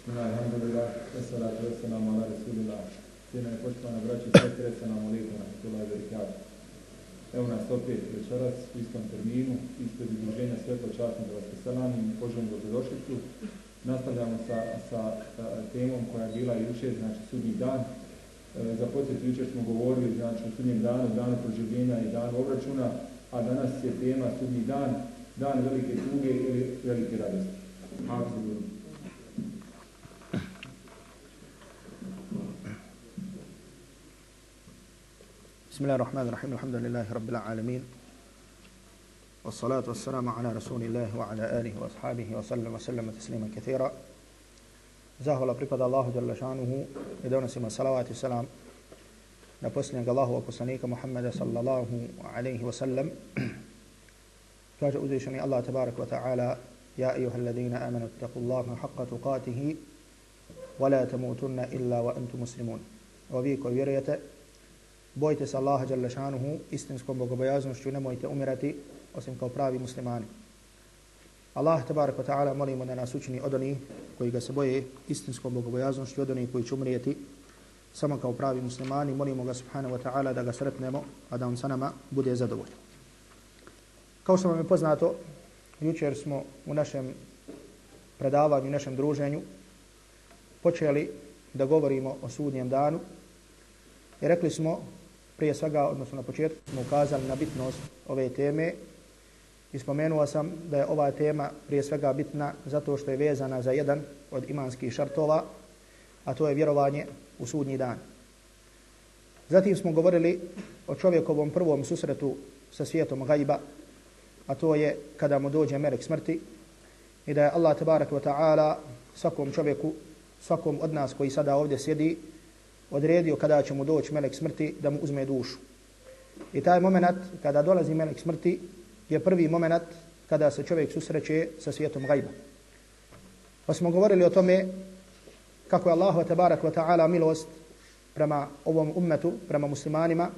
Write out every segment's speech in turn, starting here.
Bismillah, alhamdulillah, wassalatu wassalamu ala rasulillah. Cijena je poštovana braća i sestri, assalamu alaikum wa rahmatullahi wa barakatuh. Evo nas opet večeras u istom terminu, ispred izloženja Svetlo častno da vas poselamim i poželim dobrodošlicu. Nastavljamo sa, sa, temom koja je bila juče, znači sudnji dan. E, za podsjetu juče smo govorili znači, o sudnjem danu, danu proživljenja i danu obračuna, a danas je tema sudnji dan, dan velike tuge ili velike radosti. Hvala بسم الله الرحمن الرحيم الحمد لله رب العالمين والصلاة والسلام على رسول الله وعلى آله وأصحابه وسلم وسلم تسليما كثيرا زاهو لبريبد الله جل شانه يدون سيما صلوات السلام نبسلنك الله وقصنيك محمد صلى الله عليه وسلم كاج أزيشني الله تبارك وتعالى يا أيها الذين آمنوا اتقوا الله حق تقاته ولا تموتن إلا وأنتم مسلمون وبيك ويريتك bojte se Allaha Đalešanuhu istinskom bogobojaznošću nemojte umirati osim kao pravi muslimani. Allah tabarak wa taala molimo da nas učini od onih koji ga se boje istinskom bogobojaznošću od onih koji će umrijeti samo kao pravi muslimani. Molimo ga subhanahu wa ta'ala da ga sretnemo, a da on sa nama bude zadovoljan. Kao što vam je poznato, jučer smo u našem predavanju, u našem druženju počeli da govorimo o sudnjem danu i rekli smo prije svega, odnosno na početku, smo ukazali na bitnost ove teme i spomenuo sam da je ova tema prije svega bitna zato što je vezana za jedan od imanskih šartova, a to je vjerovanje u sudnji dan. Zatim smo govorili o čovjekovom prvom susretu sa svijetom gajba, a to je kada mu dođe melek smrti i da je Allah tabarak wa ta'ala svakom čovjeku, svakom od nas koji sada ovdje sjedi, odredio kada će mu doći melek smrti da mu uzme dušu. I taj moment kada dolazi melek smrti je prvi moment kada se čovjek susreće sa svijetom gajba. Pa smo govorili o tome kako je Allah tabarak wa ta'ala milost prema ovom ummetu, prema muslimanima,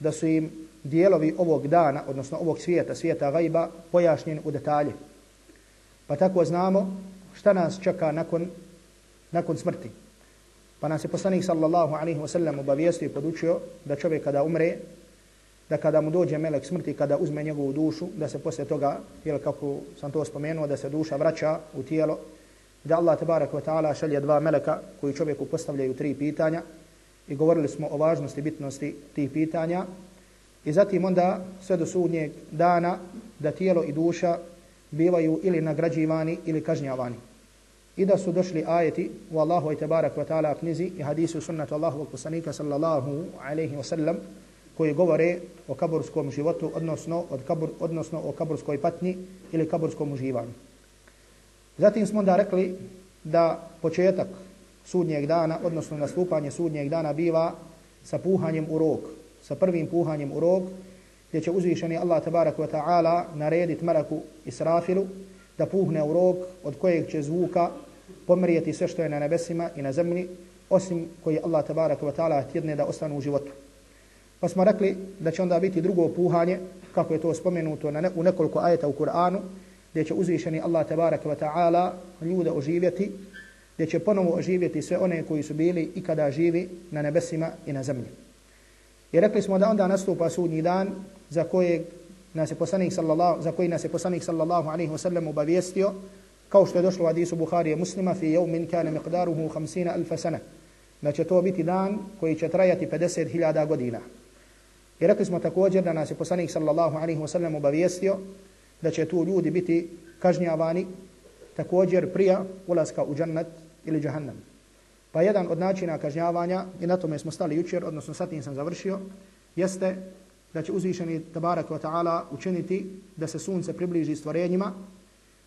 da su im dijelovi ovog dana, odnosno ovog svijeta, svijeta gajba, pojašnjeni u detalje. Pa tako znamo šta nas čeka nakon, nakon smrti. Pa nas je poslanik sallallahu alaihi wa sallam obavijestio i podučio da čovjek kada umre, da kada mu dođe melek smrti, kada uzme njegovu dušu, da se posle toga, jel kako sam to spomenuo, da se duša vraća u tijelo, da Allah tabarak wa ta'ala šalje dva meleka koji čovjeku postavljaju tri pitanja i govorili smo o važnosti bitnosti tih pitanja. I zatim onda sve do sudnjeg dana da tijelo i duša bivaju ili nagrađivani ili kažnjavani i da su došli ajeti u Allahu i tabarak wa ta'ala knjizi i hadisu sunnatu Allahu wa kusanika sallallahu alaihi wa sallam koji govore o kaburskom životu odnosno, od kabur, odnosno o kaburskoj patnji ili kaburskom uživanju. Zatim smo da rekli da početak sudnjeg dana, odnosno nastupanje sudnjeg dana biva sa puhanjem u rok, sa prvim puhanjem u rok, gdje će uzvišeni Allah tabarak wa ta'ala narediti malaku Israfilu da puhne u rog od kojeg će zvuka pomrijeti sve što je na nebesima i na zemlji, osim koji Allah tabaraka wa ta'ala tjedne da ostanu u životu. Pa smo rekli da će onda biti drugo puhanje, kako je to spomenuto na ne, u nekoliko ajeta u Kur'anu, gdje će uzvišeni Allah tabaraka wa ta'ala ljude oživjeti, gdje će ponovo oživjeti sve one koji su bili i kada živi na nebesima i na zemlji. I rekli smo da onda nastupa sudnji dan za kojeg nas je poslanik sallallahu za koji nas je poslanik sallallahu alejhi ve sellem obavijestio kao što je došlo u hadisu Buharije muslima fi yawmin kana miqdaruhu 50000 sana. Da će to biti dan koji će trajati 50.000 godina. I rekli smo također da nas je poslanik sallallahu alejhi ve sellem obavijestio da će tu ljudi biti kažnjavani također prija ulaska u džennet ili džehennem pa jedan od načina kažnjavanja i na tome smo stali jučer odnosno sad sam završio jeste da će uzvišeni tabarak wa ta'ala učiniti da se sunce približi stvorenjima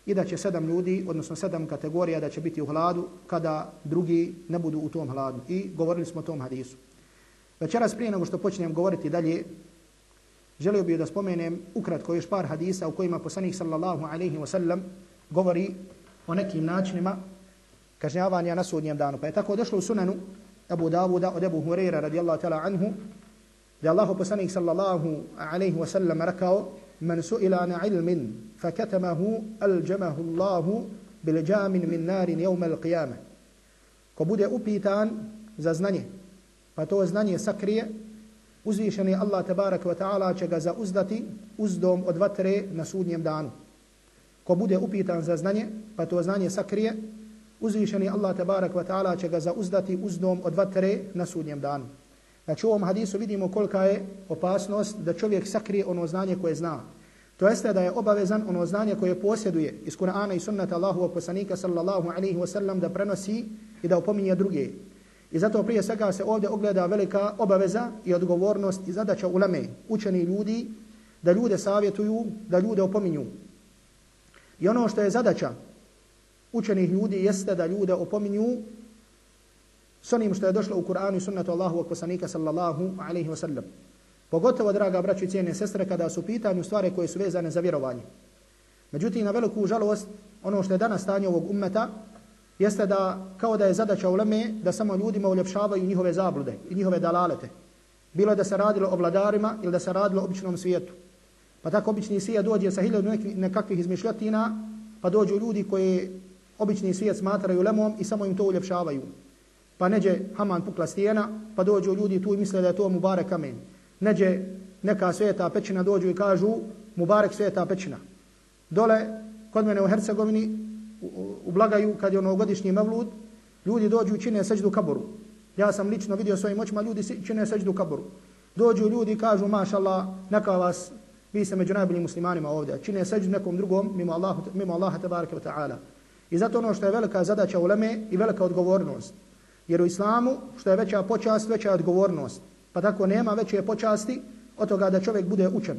i da će sedam ljudi, odnosno sedam kategorija da će biti u hladu kada drugi ne budu u tom hladu. I govorili smo o tom hadisu. Večeras prije nego što počnem govoriti dalje, želio bih da spomenem ukratko još par hadisa u kojima poslanik sallallahu alaihi wa sallam govori o nekim načinima kažnjavanja na sudnjem danu. Pa je tako došlo u sunanu Abu Dawuda od Abu Huraira radijallahu ta'ala anhu da Allahu poslanik sallallahu alaihi wa sallam rekao man su'ila na ilmin fakatamahu aljamahu Allahu bileđamin min narin jevmel qiyame. Ko bude upitan za znanje, pa to znanje sakrije, uzvišeni Allah tabarak wa ta'ala će ga zauzdati uzdom od vatre na sudnjem danu. Ko bude upitan za znanje, pa to znanje sakrije, uzvišeni Allah tabarak wa ta'ala će ga zauzdati uzdom od vatre na sudnjem danu. Znači u ovom hadisu vidimo kolika je opasnost da čovjek sakrije ono znanje koje zna. To jeste da je obavezan ono znanje koje posjeduje iz Kur'ana i sunnata Allahu poslanika sallallahu alaihi wasallam da prenosi i da opominje druge. I zato prije svega se ovdje ogleda velika obaveza i odgovornost i zadaća ulame, učeni ljudi, da ljude savjetuju, da ljude opominju. I ono što je zadaća učenih ljudi jeste da ljude opominju s onim što je došlo u Kur'anu i sunnetu Allahu akvasanika sallallahu alaihi wa sallam. Pogotovo, draga braću i cijene sestre, kada su pitanju stvari koje su vezane za vjerovanje. Međutim, na veliku žalost, ono što je danas stanje ovog ummeta, jeste da kao da je zadaća uleme da samo ljudima uljepšavaju njihove zablude i njihove dalalete. Bilo da se radilo o vladarima ili da se radilo o običnom svijetu. Pa tako obični svijet dođe sa hiljadu nekakvih izmišljotina, pa dođu ljudi koji obični svijet smatraju lemom i samo im to uljepšavaju. Pa neđe Haman pukla stijena, pa dođu ljudi tu i misle da je to Mubarek kamen. Neđe neka sveta pećina dođu i kažu Mubarek sveta pećina. Dole, kod mene u Hercegovini, u Blagaju, kad je onogodišnji mevlud, ljudi dođu i čine seđdu kaboru. Ja sam lično vidio svojim očima, ljudi čine seđdu kaboru. Dođu ljudi i kažu, mašallah, neka vas, vi ste među najboljim muslimanima ovdje, čine seđdu nekom drugom, mimo, Allahu, mimo Allaha tabaraka wa ta'ala. I zato ono što je velika zadaća uleme i velika odgovornost. Jer u islamu, što je veća počast, veća odgovornost. Pa tako nema veće počasti od toga da čovjek bude učen.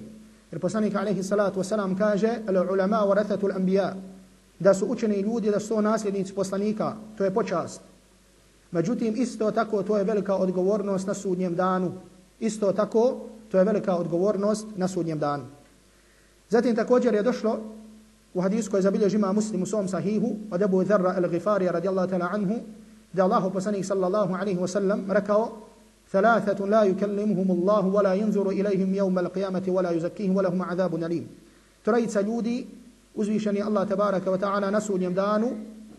Jer poslanik alaihi salatu wasalam kaže, al ulama wa rathatul anbiya, da su učeni ljudi, da su nasljednici poslanika, to je počast. Međutim, isto tako, to je velika odgovornost na sudnjem danu. Isto tako, to je velika odgovornost na sudnjem danu. Zatim također je došlo u hadisu koji zabilježi ima muslim u svom sahihu od Ebu Dharra al-Ghifari radijallahu ta'la anhu da Allah poslanik sallallahu alaihi wa sallam rekao ثلاثة لا يكلمهم الله ولا ينظر إليهم يوم القيامة ولا يزكيهم ولهم عذاب أليم تريد ljudi uzvišeni Allah tabaraka wa ta'ala na sudnjem danu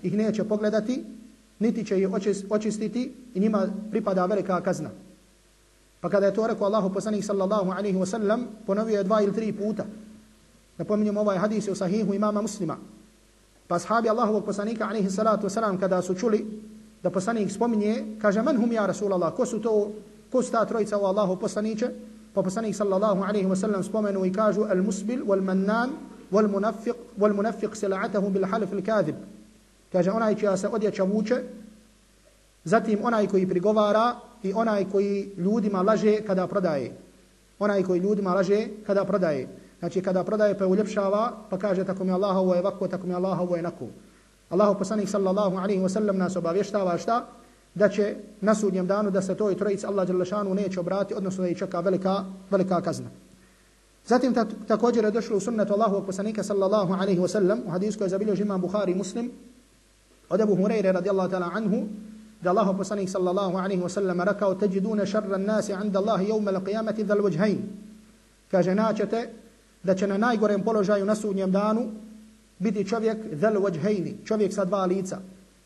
ih neće pogledati, niti će ih očistiti i njima pripada velika kazna. Pa kada je to rekao Allahu poslanik sallallahu alaihi wa sallam, ponovio je dva ili tri puta. Napominjem ovaj hadis u sahihu imama muslima. Pa sahabi Allahovog poslanika alaihi salatu wa sallam kada su čuli da poslanik spominje, kaže man hum ja Rasulallah, ko su to, ko su ta trojica u Allahu poslaniće? Pa poslanik sallallahu alaihi wasallam spomenu i kažu al musbil, wal mannan, wal munafiq, wal munafiq silaatahu bil halif il kazib. Kaže onaj čija se odjeća vuče, zatim onaj koji prigovara i onaj koji ljudima laže kada prodaje. Onaj koji ljudima laže kada prodaje. Znači kada prodaje pa uljepšava, pa kaže tako mi Allah, ovo je vako, tako mi Allah, ovo je nako. Allahu poslanik sallallahu alaihi wa sallam nas obavještava šta da će na sudnjem danu da se toj trojici Allah dželle neće obrati odnosno da ih čeka velika velika kazna Zatim ta, također je došlo u sunnetu Allahovog poslanika sallallahu alaihi wa sallam u hadisu koji je zabilio imam Bukhari muslim od Abu Hureyre radijallahu ta'ala anhu da Allahov poslanik sallallahu alaihi wa sallam rekao teđidune šarra nasi anda Allahi jevme la qiyamati dhal vajhain. Kaže naćete da će na najgorem položaju na sudnjem danu biti čovjek zel vajhejni, čovjek sa dva lica.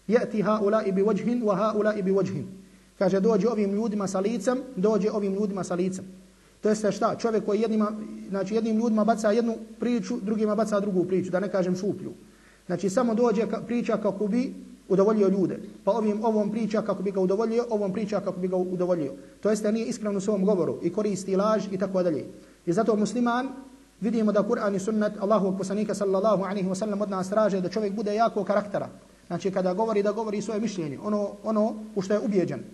Jeti haulai bi vajhin wa haulai bi vajhin. Kaže dođe ovim ljudima sa licem, dođe ovim ljudima sa licem. To jeste šta? Čovjek koji jednima, znači jednim ljudima baca jednu priču, drugima baca drugu priču, da ne kažem šuplju. Znači samo dođe ka, priča kako bi udovoljio ljude. Pa ovim ovom priča kako bi ga udovoljio, ovom priča kako bi ga udovoljio. To jeste nije iskreno u svom govoru i koristi laž i tako dalje. I zato musliman vidimo da Kur'an i sunnet Allahu poslanika sallallahu alaihi wa sallam od nas traže da čovjek bude jako karaktera. Znači kada govori da govori svoje mišljenje, ono, ono u što je ubijeđen.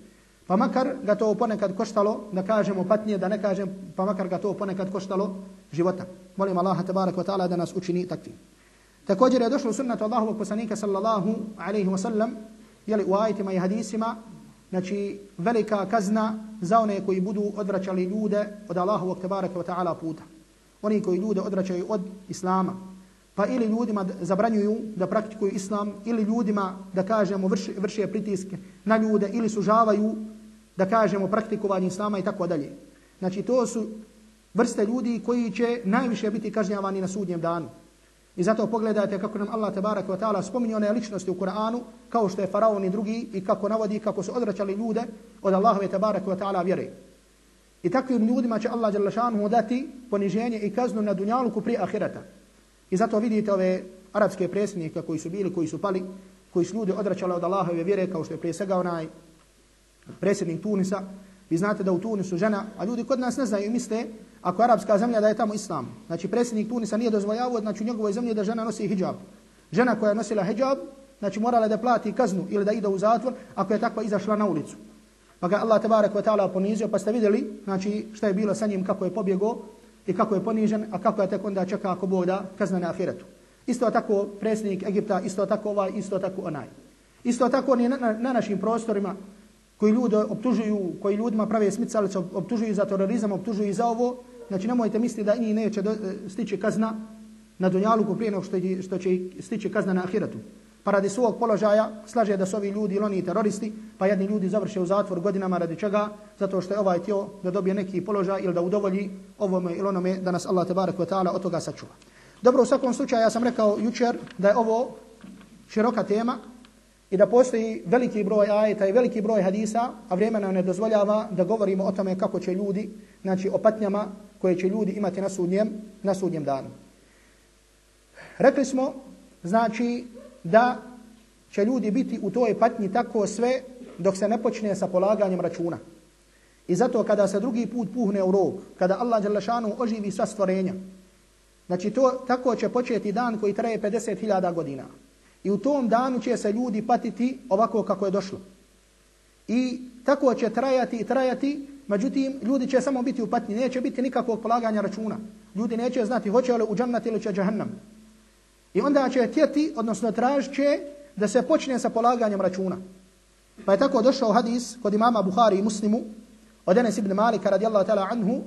Pa makar ga to ponekad koštalo, da kažemo patnije, da ne kažem, pa makar ga to ponekad koštalo života. Molim Allaha tabarak wa ta'ala da nas učini takvim. Također je došlo sunnetu Allahovog poslanika sallallahu alaihi wa sallam, jeli u ajitima i hadisima, znači velika kazna za one koji budu odvraćali ljude od Allahovog tabaraka wa ta'ala puta. Oni koji ljude odvraćaju od Islama. Pa ili ljudima zabranjuju da praktikuju Islam, ili ljudima da kažemo vrši, vrši pritiske na ljude, ili sužavaju da kažemo praktikovanje islama i tako dalje. Znači to su vrste ljudi koji će najviše biti kažnjavani na sudnjem danu. I zato pogledajte kako nam Allah tabaraka wa ta'ala spominje one ličnosti u Kur'anu, kao što je faraon i drugi, i kako navodi kako su odraćali ljude od Allahove tabaraka wa ta'ala vjere. I takvim ljudima će Allah Đalešanu dati poniženje i kaznu na dunjaluku prije ahireta. I zato vidite ove arapske predsjednike koji su bili, koji su pali, koji su ljudi odračali od Allahove vjere, kao što je prije svega onaj predsjednik Tunisa. Vi znate da u Tunisu žena, a ljudi kod nas ne znaju i misle, ako je arapska zemlja da je tamo islam. Znači predsjednik Tunisa nije dozvoljavao, znači u njegovoj zemlji da žena nosi hijab. Žena koja je nosila hijab, znači morala da plati kaznu ili da ide u zatvor ako je takva izašla na ulicu. Pa ga Allah tabarak wa ta'ala ponizio, pa ste vidjeli znači, šta je bilo sa njim, kako je pobjegao i kako je ponižen, a kako je tek onda čeka ako Bog da kazna na afiretu. Isto tako predsjednik Egipta, isto tako ovaj, isto tako onaj. Isto tako ni na, na, na našim prostorima koji ljudi optužuju, koji ljudima prave smicalice, optužuju za terorizam, optužuju za ovo, znači nemojte misliti da njih neće do, e, stići kazna na Dunjaluku prije nego što, što će stići kazna na ahiretu pa radi svog položaja slaže da su ovi ljudi ili oni teroristi, pa jedni ljudi završe u zatvor godinama radi čega, zato što je ovaj tio da dobije neki položaj ili da udovolji ovome ili onome da nas Allah tebarek wa ta'ala od toga sačuva. Dobro, u svakom slučaju ja sam rekao jučer da je ovo široka tema i da postoji veliki broj ajeta i veliki broj hadisa, a vremena ne dozvoljava da govorimo o tome kako će ljudi, znači o patnjama koje će ljudi imati na sudnjem, na sudnjem danu. Rekli smo, znači, da će ljudi biti u toj patnji tako sve dok se ne počne sa polaganjem računa. I zato kada se drugi put puhne u rog, kada Allah Đalešanu oživi sva stvorenja, znači to tako će početi dan koji traje 50.000 godina. I u tom danu će se ljudi patiti ovako kako je došlo. I tako će trajati i trajati, međutim ljudi će samo biti u patnji, neće biti nikakvog polaganja računa. Ljudi neće znati hoće li u džannat ili će džahannam. I onda će tjeti, odnosno tražit će da se počne sa polaganjem računa. Pa je tako došao hadis kod imama Buhari i Muslimu od Enes ibn Malika radijallahu ta'ala anhu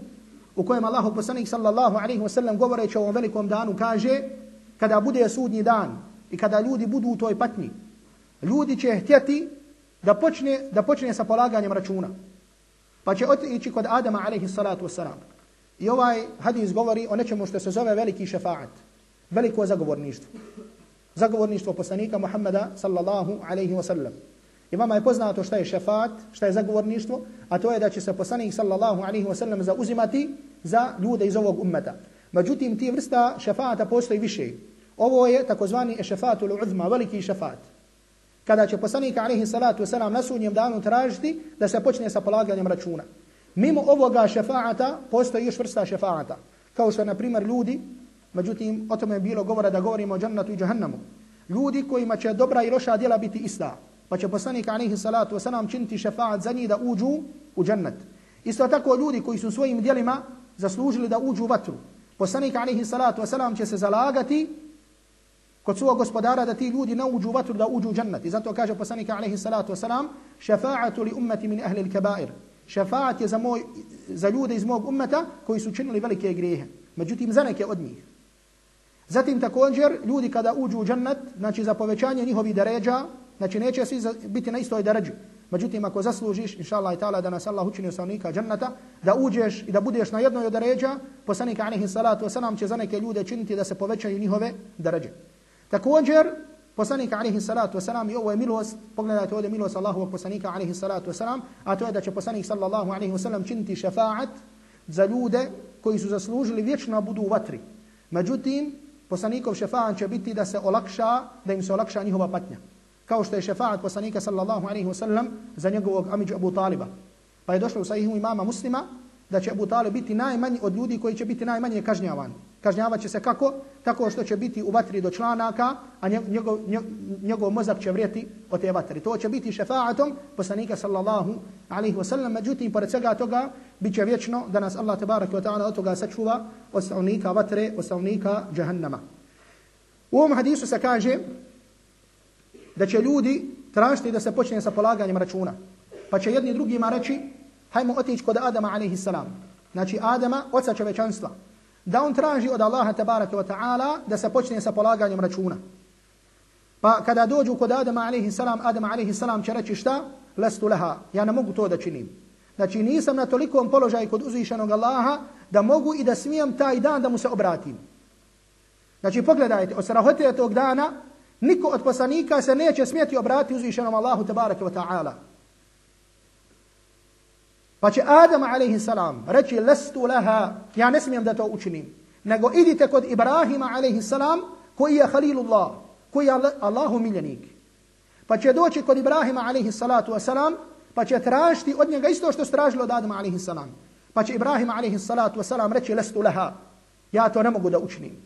u kojem Allahu poslanik sallallahu alaihi wasallam govoreći o ovom velikom danu kaže kada bude sudnji dan i kada ljudi budu u toj patnji ljudi će htjeti da počne, da počne sa polaganjem računa. Pa će otići kod Adama alaihi salatu wasalam. I ovaj hadis govori o nečemu što se zove veliki šefaat veliko zagovorništvo. Zagovorništvo poslanika Muhammeda sallallahu alaihi wa sallam. I vama je poznato šta je šefat, šta je zagovorništvo, a to je da će se poslanik sallallahu alaihi wa sallam zauzimati za ljude iz ovog ummeta. Međutim, ti vrsta šefata postoji više. Ovo je takozvani šefatul uzma, veliki šefat. Kada će poslanik alaihi salatu wasalam na sudnjem danu tražiti da se počne sa polaganjem računa. Mimo ovoga šefata postoji još vrsta šefata. Kao što, na primjer, ljudi Međutim, o tome je bilo govora da govorimo o džannatu i džahannamu. Ljudi kojima će dobra i loša djela biti ista. Pa će poslanik alaihi salatu wasalam činiti šefaat za njih da uđu u džennet. Isto tako ljudi koji su svojim djelima zaslužili da uđu u vatru. Poslanik alaihi salatu wasalam će se zalagati kod svog gospodara da ti ljudi ne uđu u vatru da uđu u džennet. I zato kaže poslanik alaihi salatu wasalam šefaatu li ummeti min ahli l-kabair. Šefaat je za, moj, za ljude iz mog ummeta koji su činili velike grijehe. Međutim, za neke od njih. Zatim također ljudi kada uđu u džennet, znači za povećanje njihovih deređa, znači neće svi biti na istoj deređi. Međutim, ako zaslužiš, inša Allah i ta'ala, da nas Allah učini osanika dženneta, da uđeš i da budeš na jednoj od deređa, poslanika alaihi salatu wasalam će za neke ljude činiti da se povećaju njihove deređe. Također, poslanika alaihi salatu wasalam i ovo je milost, pogledajte ovdje milost Allahovog poslanika alaihi salatu wasalam, a to je da će poslanik sallallahu alaihi wasalam činiti šefaat za ljude koji su zaslužili vječno budu u vatri. Međutim, poslanikov šefaat će biti da se olakša, da im se olakša njihova patnja. Kao što je šefaat poslanika sallallahu alaihi wa sallam za njegovog amiđa Abu Taliba. Pa je došlo u sahihu imama muslima da će Abu Talib biti najmanji od ljudi koji će biti najmanje kažnjavan. Kažnjavat će se kako? Tako što će biti u vatri do članaka, a njegov, njegov mozak će vrijeti od te vatri. To će biti šefaatom poslanika sallallahu alaihi wa sallam. Međutim, pored svega toga, bit će vječno da nas Allah tabaraka wa ta'ala od toga sačuva od stavnika vatre, od stavnika džahannama. U ovom hadisu se kaže da će ljudi tražiti da se počne sa polaganjem računa. Pa će jedni drugima reći, hajmo otići kod Adama a.s. salam. Znači Adama, oca čovečanstva da on traži od Allaha tabaraka wa ta'ala da se počne sa polaganjem računa. Pa kada dođu kod Adama a.s. salam, Adama a.s. salam će reći šta? Lestu leha, ja ne mogu to da činim. Znači nisam na tolikom položaju kod uzvišenog Allaha da mogu i da smijem taj dan da mu se obratim. Znači pogledajte, od strahote tog dana, niko od poslanika se neće smjeti obrati uzvišenom Allahu tabaraka wa ta'ala. Pa će Adam a.s. reći, lestu laha, ja ne smijem da to učinim. Nego idite kod Ibrahima a.s. koji je Halilullah, koji je Allahu miljenik. Pa će doći kod Ibrahima a.s pa će tražiti od njega isto što stražilo od Adama a.s. Pa će Ibrahima a.s. reći, lestu leha, ja to ne mogu da učinim.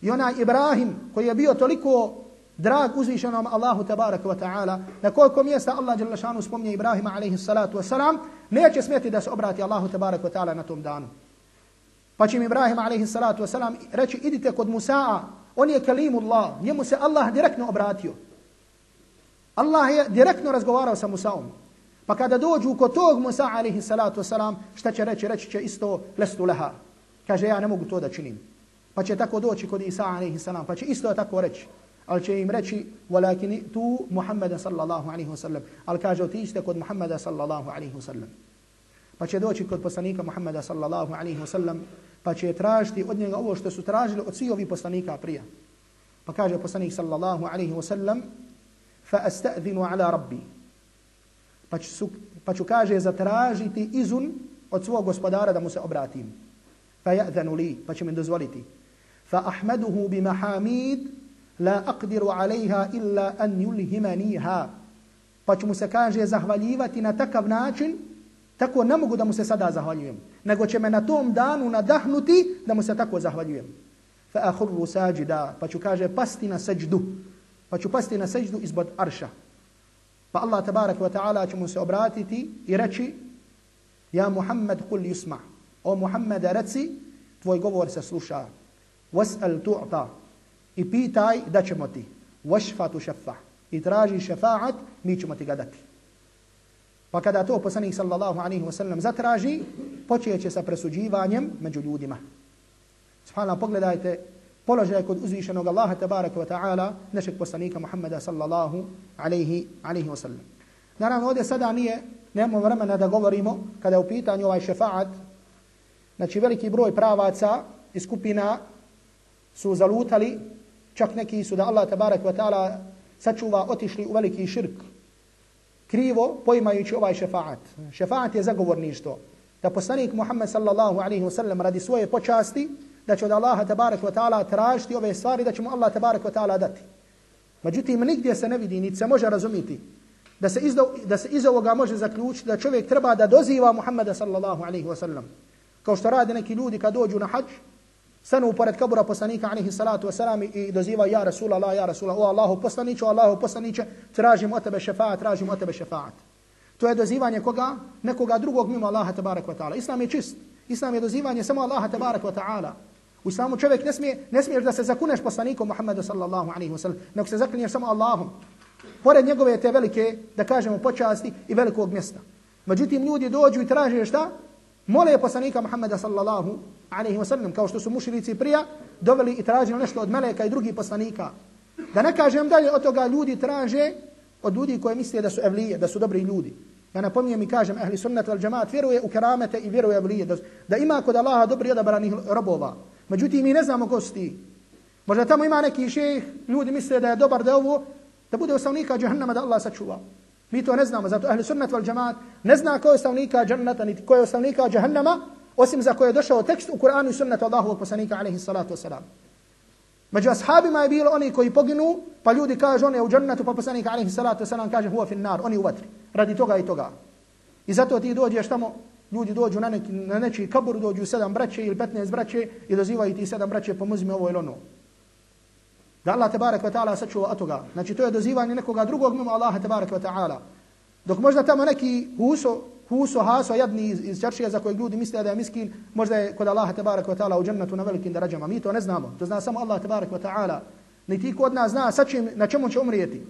I onaj Ibrahim koji je bio toliko drag uzvišenom Allahu tabaraka wa ta'ala, na koliko mjesta Allah jalla šanu spomnje Ibrahima alaihi salatu wasalam, neće smjeti da se obrati Allahu tabaraka wa ta'ala na tom danu. Pa će im Ibrahim alaihi salatu wasalam reći, idite kod Musa'a, on je kalimullah, njemu se Allah direktno obratio. Allah je direktno razgovarao sa Musa'om. Pa kada dođu kod tog Musa alaihi salatu wasalam, šta će reći? Reći će isto lestu leha. Kaže, ja ne mogu to da činim. Pa će tako doći kod Isa alaihi salam, pa će isto tako reći ali će im reći walakin tu Muhammeda sallallahu alaihi wasallam ali kaže otište kod Muhammeda sallallahu alaihi wasallam pa će doći kod poslanika Muhammeda sallallahu alaihi wasallam pa će tražiti od njega ovo što su tražili od svih ovih poslanika prije pa kaže poslanik sallallahu alaihi wasallam fa asta'zinu ala rabbi pa ću, pa ću kaže zatražiti izun od svog gospodara da mu se obratim fa ja'zanu li pa će mi dozvoliti fa ahmaduhu bi mahamid la aqdiru alejha illa an yulhimaniha. Pa ću mu se kaže zahvaljivati na takav način, tako ne mogu da mu se sada zahvaljujem, nego će me na tom danu nadahnuti da mu se tako zahvaljujem. Fa ahurru sađida, pa ću kaže pasti na seđdu, pa ću pasti na seđdu izbod arša. Pa Allah tabarak wa ta'ala će mu se obratiti i reći, ja Muhammed kul yusma, o Muhammed reci, tvoj govor se sluša, was'al tu'ta, i pitaj da ćemo ti. Vašfatu šefa. I traži šefaat, mi ćemo ti ga dati. Pa kada to poslanik sallallahu alaihi wa sallam zatraži, počeće sa presuđivanjem među ljudima. Subhanallah, pogledajte položaj kod uzvišenog Allaha tabaraka wa ta'ala, našeg poslanika Muhammeda sallallahu alaihi, alaihi wa sallam. Naravno, ovdje sada nije, nemamo vremena da govorimo, kada je u pitanju ovaj šefaat, znači veliki broj pravaca i skupina su zalutali Čak neki su da Allah tabaraka wa ta'ala sačuva otišli u veliki širk. Krivo poimajući ovaj šefaat. Šefaat je zagovorništvo. Da poslanik Muhammed sallallahu alaihi wa sallam radi svoje počasti, da će od Allaha tabarak wa ta'ala tražiti ove stvari, da će mu Allah tabarak wa ta'ala dati. Međutim, nigdje se ne vidi, niti se može razumiti. Da se, izdo, da se iz ovoga može zaključiti da čovjek treba da doziva Muhammeda sallallahu alaihi wa sallam. Kao što rade neki ljudi kad dođu na hađ, stanu pored kabura poslanika alaihi salatu wasalam i doziva ja Rasulallah, ja Rasulallah, o Allahu poslaniće, o Allahu poslaniće, tražim od tebe šefaat, tražim od tebe šefaat. To je dozivanje koga? Nekoga drugog mimo Allaha tabarak wa ta'ala. Islam je čist. Islam je dozivanje samo Allaha tabarak wa ta'ala. U islamu čovjek ne, smije, ne smiješ da se zakuneš poslanikom Muhammedu sallallahu alaihi wa sallam, nego se zaklinješ samo Allahom. Pored njegove te velike, da kažemo, počasti i velikog mjesta. Međutim, ljudi dođu i traže šta? Mole je poslanika Muhammeda sallallahu alaihi wa sallam, kao što su mušilici prija, doveli i tražili nešto od meleka i drugih poslanika. Da ne kažem dalje, od toga ljudi traže od ljudi koje misle da su evlije, da su dobri ljudi. Ja napominjem i kažem, ehli sunnet al džamaat vjeruje u keramete i vjeruje evlije, da, da ima kod Allaha dobri odabranih robova. Međutim, mi ne znamo ko su ti. Možda tamo ima neki šejh, ljudi misle da je dobar da ovo, da bude osnovnika džahnama da Allah sačuva. Mi to ne znamo, zato ahli sunnat wal džamaat ne zna ko je osnovnika džannata, niti ko je osnovnika džahnama, osim za koje je došao tekst u Kur'anu i sunnetu Allahovog poslanika alaihi salatu wasalam. Među ashabima je bilo oni koji poginu, pa ljudi kažu on je u džannetu, pa poslanik alaihi salatu wasalam kaže huwa fin nar, oni u vatri, radi toga i toga. I zato ti dođeš tamo, ljudi dođu na, neki, na nečiji kabur, dođu sedam braće ili petnaest braće i dozivaju ti sedam braće, pomozi mi ovo ili ono. Da Allah tebarek ve ta'ala sačuva od toga. Znači to je dozivanje nekoga drugog mimo Allaha tebarek ve ta'ala. Dok možda tamo neki huso, huso, haso, jadni iz, iz čaršija za kojeg ljudi misle da je miskin, možda je kod Allaha tebarek ve ta'ala u džennetu na velikim darađama. Mi to ne znamo. To zna samo Allah tebarek ve ta'ala. Niti kod nas zna sa čim, na čemu će umrijeti.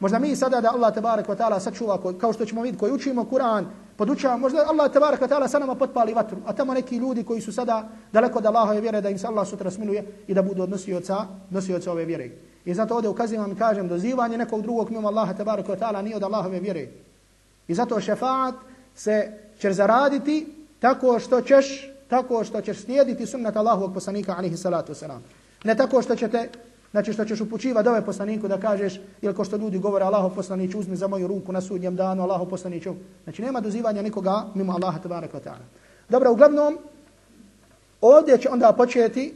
Možda mi sada da Allah tebarek ve ta'ala sačuva, kao što ćemo vidjeti koji učimo Kur'an, podučava, možda Allah tebarek ve ta'ala sa nama potpali vatru, a tamo neki ljudi koji su sada daleko od Allahove vjere da im se Allah sutra smiluje i da budu odnosioca, nosioca ove vjere. I zato ovdje ukazivam i kažem, dozivanje nekog drugog mimo Allaha tebarek ve ta'ala nije od Allahove vjere. I zato šefaat se će zaraditi tako što ćeš tako što ćeš slijediti sunnat Allahovog poslanika alaihi salatu wasalam. Ne tako što ćete, znači što ćeš upućivati dove poslaniku da kažeš, ili ko što ljudi govore, Allaho poslanić uzmi za moju ruku na sudnjem danu, Allaho poslaniću. Znači nema dozivanja nikoga mimo Allaha tabarak wa ta'ala. Dobro, uglavnom, ovdje će onda početi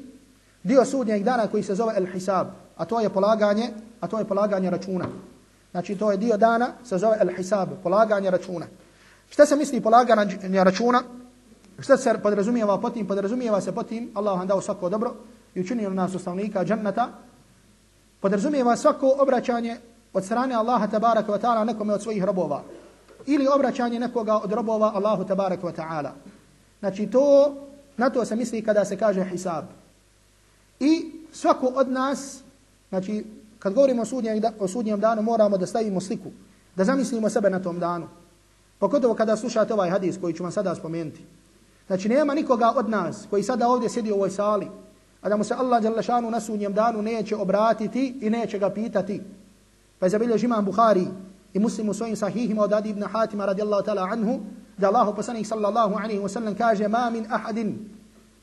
dio sudnjeg dana koji se zove El-Hisab, a to je polaganje, a to je polaganje računa. Znači to je dio dana se zove El-Hisab, polaganje računa. Šta se misli polaganje računa? Šta se podrazumijeva potim? Podrazumijeva se potim, Allah vam dao svako dobro i učinio nas ustavnika džannata. Podrazumijeva svako obraćanje od strane Allaha tabaraka wa ta'ala nekome od svojih robova. Ili obraćanje nekoga od robova Allahu tabaraka wa ta'ala. Znači to, na to se misli kada se kaže hisab. I svako od nas, znači kad govorimo o sudnjem, o sudnjem danu moramo da stavimo sliku, da zamislimo sebe na tom danu. Pogotovo kada slušate ovaj hadis koji ću vam sada spomenuti. Znači nema nikoga od nas koji sada ovdje sjedi u ovoj sali, a da mu se Allah Đalešanu na sudnjem danu neće obratiti i neće ga pitati. Pa je zabilježi imam Bukhari i muslim u svojim sahihima od Adi ibn Hatima radijallahu ta'ala anhu, da Allah poslanih sallallahu alaihi wa sallam kaže ma min ahadin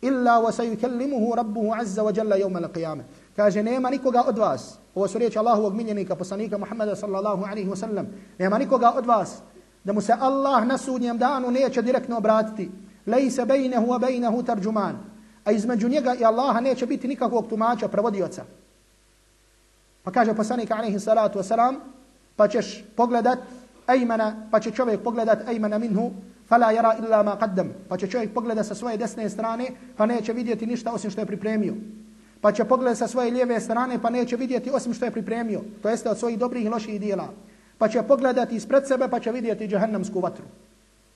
illa wa sayukallimuhu rabbuhu azza wa jalla yawma al-qiyamah. Kaže nema nikoga od vas. Ovo su riječi Allahovog miljenika poslanika Muhammeda sallallahu alaihi wa sallam. Nema nikoga od vas da mu se Allah na sudnjem danu neće direktno obratiti. Lejse bejnehu a bejnehu tarđuman. A između njega i Allaha neće biti nikakvog tumača, prevodioca. Pa kaže poslanik alaihi salatu wasalam, pa ćeš pogledat ejmana, pa će čovjek pogledat ejmana minhu, fala jara illa ma qaddam. Pa će čovjek pogledat sa svoje desne strane, pa neće vidjeti ništa osim što je pripremio. Pa će pogledat sa svoje lijeve strane, pa neće vidjeti osim što je pripremio. To jeste od svojih dobrih i loših dijela pa će pogledati ispred sebe pa će vidjeti džahannamsku vatru.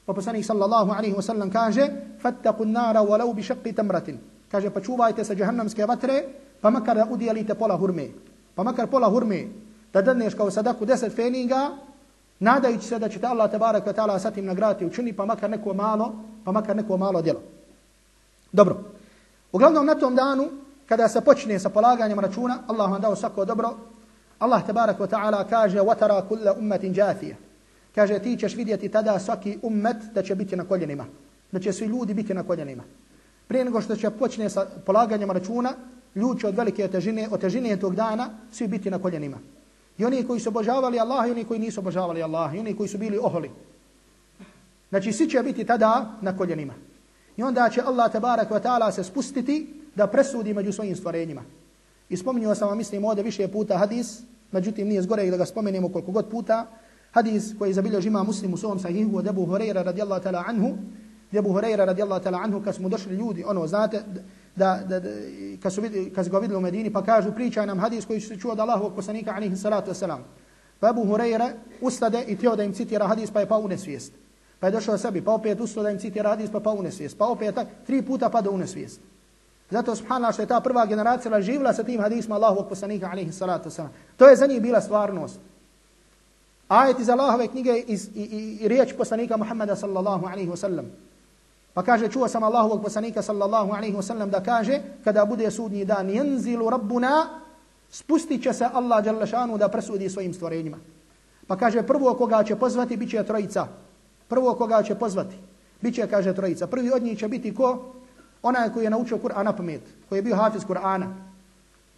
Pa poslanik sallallahu alaihi wasallam kaže fattaku nara walau bi šakti tamratin. Kaže pa čuvajte se džahannamske vatre pa makar da udijelite pola hurme. Pa makar pola hurme da dadneš kao sadaku deset feninga nadajući se da će te Allah tabarak wa ta'ala satim nagrati učini pa makar neko malo pa makar neko malo djelo. Dobro. Uglavnom na tom danu kada se počne sa polaganjem računa Allah vam dao svako dobro Allah tabarak wa ta'ala kaže وَتَرَا كُلَّ أُمَّةٍ جَاثِيَ Kaže ti ćeš vidjeti tada svaki ummet da će biti na koljenima. Da će svi ljudi biti na koljenima. Prije nego što će počne sa polaganjem računa, ljudi će od velike otežine, otežine tog dana svi biti na koljenima. I oni koji su obožavali Allaha i oni koji nisu obožavali Allaha i oni koji su bili oholi. Znači svi će biti tada na koljenima. I onda će Allah tabarak wa ta'ala se spustiti da presudi među svojim stvorenjima. I spominjao sam vam, mislim, ovdje više puta hadis, međutim nije zgore da ga spomenemo koliko god puta, hadis koji zabilježi ima muslim u svom sahihu od Ebu Horeira radijallahu ta'la anhu, Ebu Horeira radijallahu ta'la anhu, kad smo došli ljudi, ono, znate, da, da, da kad, su vidjeli, kad su ga vidjeli u Medini, pa kažu, pričaj nam hadis koji se čuo od Allahovog poslanika, alihi salatu wasalam. Pa Ebu Horeira ustade i tio da im citira hadis, pa je pa unesvijest. Pa je došao sebi, pa opet ustao da im citira hadis, pa pa unesvijest. Pa opet tak, tri puta pa da unesvijest. Zato subhanallah što je ta prva generacija živla sa tim hadisma Allahovog poslanika alaihi salatu wasalam. To je za njih bila stvarnost. Ajet iz Allahove knjige iz, i, i, i riječ poslanika Muhammeda sallallahu alaihi wasallam. Pa kaže, čuo sam Allahovog poslanika sallallahu alaihi wasallam da kaže, kada bude sudnji dan, jenzilu rabbuna, spustit će se Allah Đalešanu da presudi svojim stvorenjima. Pa kaže, prvo koga će pozvati, bit će trojica. Prvo koga će pozvati, bit će, kaže, trojica. Prvi od njih će biti ko? onaj koji je naučio Kur'an na pamet, koji je bio hafiz Kur'ana,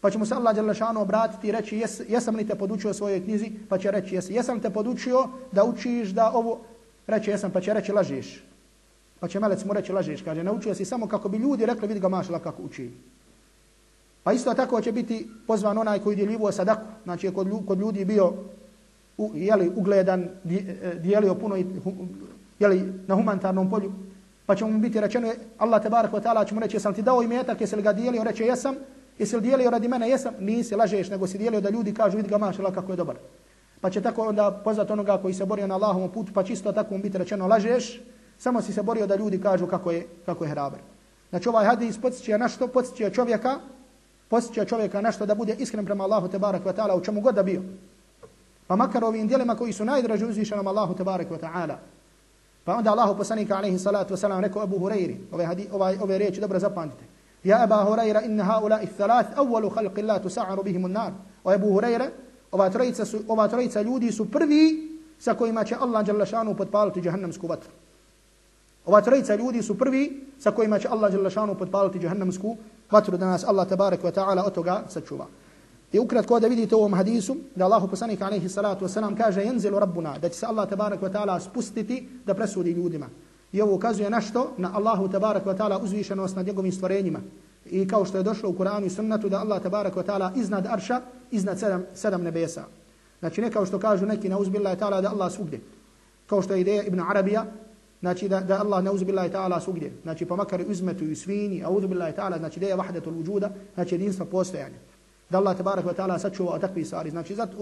pa će mu se Allah Đelešanu obratiti i reći jes, jesam li te podučio svojoj knjizi, pa će reći jes, jesam te podučio da učiš da ovo, reći jesam, pa će reći lažiš. Pa će melec mu reći lažiš, kaže, naučio si samo kako bi ljudi rekli, vidi ga mašala kako uči. Pa isto tako će biti pozvan onaj koji djeljivo sadaku, znači je kod, kod ljudi bio u, jeli, ugledan, e, dijelio puno jeli, na humanitarnom polju, Pa će mu biti rečeno, Allah te barak wa ta'ala će mu reći, jesam ti dao imetak, jesi li ga dijelio, reče jesam, jesi li dijelio radi mene, jesam, nisi, lažeš, nego si dijelio da ljudi kažu, vidi ga maš, kako je dobar. Pa će tako onda pozvati onoga koji se borio na Allahovom putu, pa čisto tako mu biti rečeno, lažeš, samo si se borio da ljudi kažu kako je, kako je hrabar. Znači ovaj hadis podsjeća na što, podsjeća čovjeka, podsjeća čovjeka na što da bude iskren prema Allahu tebarek wa ta'ala u čemu god da bio. Pa makar ovim dijelima koji su najdraži uzvišenom Allahu tebarek wa ta'ala. Pa onda Allahu poslanika alejhi salatu vesselam rekao Abu Hureyri, ove hadis, ovaj ove riječi dobro zapamtite. يا Abu هريرة inna haula الثلاث أول خلق الله tus'aru بهم an-nar. هريرة Abu Hurajra, ova trojica su ova trojica ljudi su prvi sa kojima će Allah dželle potpaliti džehennemsku vatru. Ova trojica ljudi su prvi sa kojima će Allah dželle šanu potpaliti džehennemsku vatru da nas Allah tabarak wa ta'ala od toga sačuva. I ukratko da vidite u ovom hadisu da Allah poslanik alejhi salatu wasalam kaže yanzilu rabbuna da će se Allah tabarak wa ta'ala spustiti da presudi ljudima. I ovo ukazuje na što? Na Allahu tabarak wa ta'ala uzvišenost nad njegovim stvorenjima. I kao što je došlo u Kur'anu i sunnatu da Allah tabarak wa ta'ala iznad arša, iznad sedam, sedam nebesa. Znači ne kao što kažu neki na uzbillahi ta'ala da Allah svugdje. Kao što je ideja Ibn Arabija, znači da, da Allah ne uzbillahi ta'ala svugdje. Znači pa makar uzmetu i svini, a uzbillahi ta'ala, znači ideja vahdetul vujuda, znači jedinstva postojanja. Da Allah tabarak wa ta'ala sačuva od takvih stvari. Znači zato,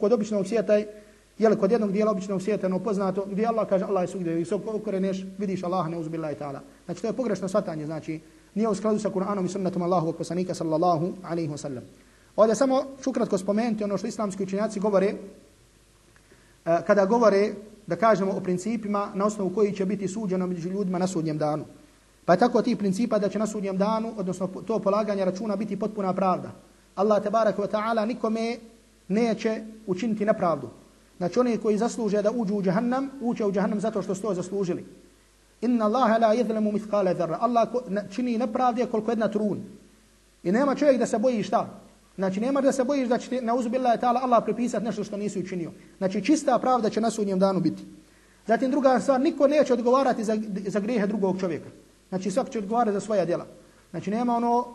kod običnog svijeta je, jel, kod jednog dijela običnog svijeta ono poznato, gdje Allah kaže Allah je svugdje i sve okreneš, vidiš Allah ne uzbillahi ta'ala. Znači to je pogrešno svatanje, znači nije u skladu sa Kur'anom i sunnetom Allahovog poslanika sallallahu alaihi wa sallam. Ovdje samo ću kratko spomenuti ono što islamski učenjaci govore, e, kada govore, da kažemo o principima na osnovu koji će biti suđeno među ljudima na sudnjem danu. Pa je tako ti principa da će na sudnjem danu, odnosno to polaganje računa biti potpuna pravda. Allah tabarak wa ta'ala nikome neće učiniti nepravdu. Znači oni koji zasluže da uđu u džahannam, uđe u džahannam zato što su to zaslužili. Inna Allaha la yadhlimu mithqala dharra. Allah čini nepravde koliko jedna trun. I nema čovjek da se boji šta? Znači nema da se bojiš da će na uzbila ta'ala Allah prepisati nešto što nisi učinio. Znači čista pravda će na sudnjem danu biti. Zatim druga stvar, niko neće odgovarati za, za grijehe drugog čovjeka. Znači svak će odgovarati za svoja djela. Znači nema ono,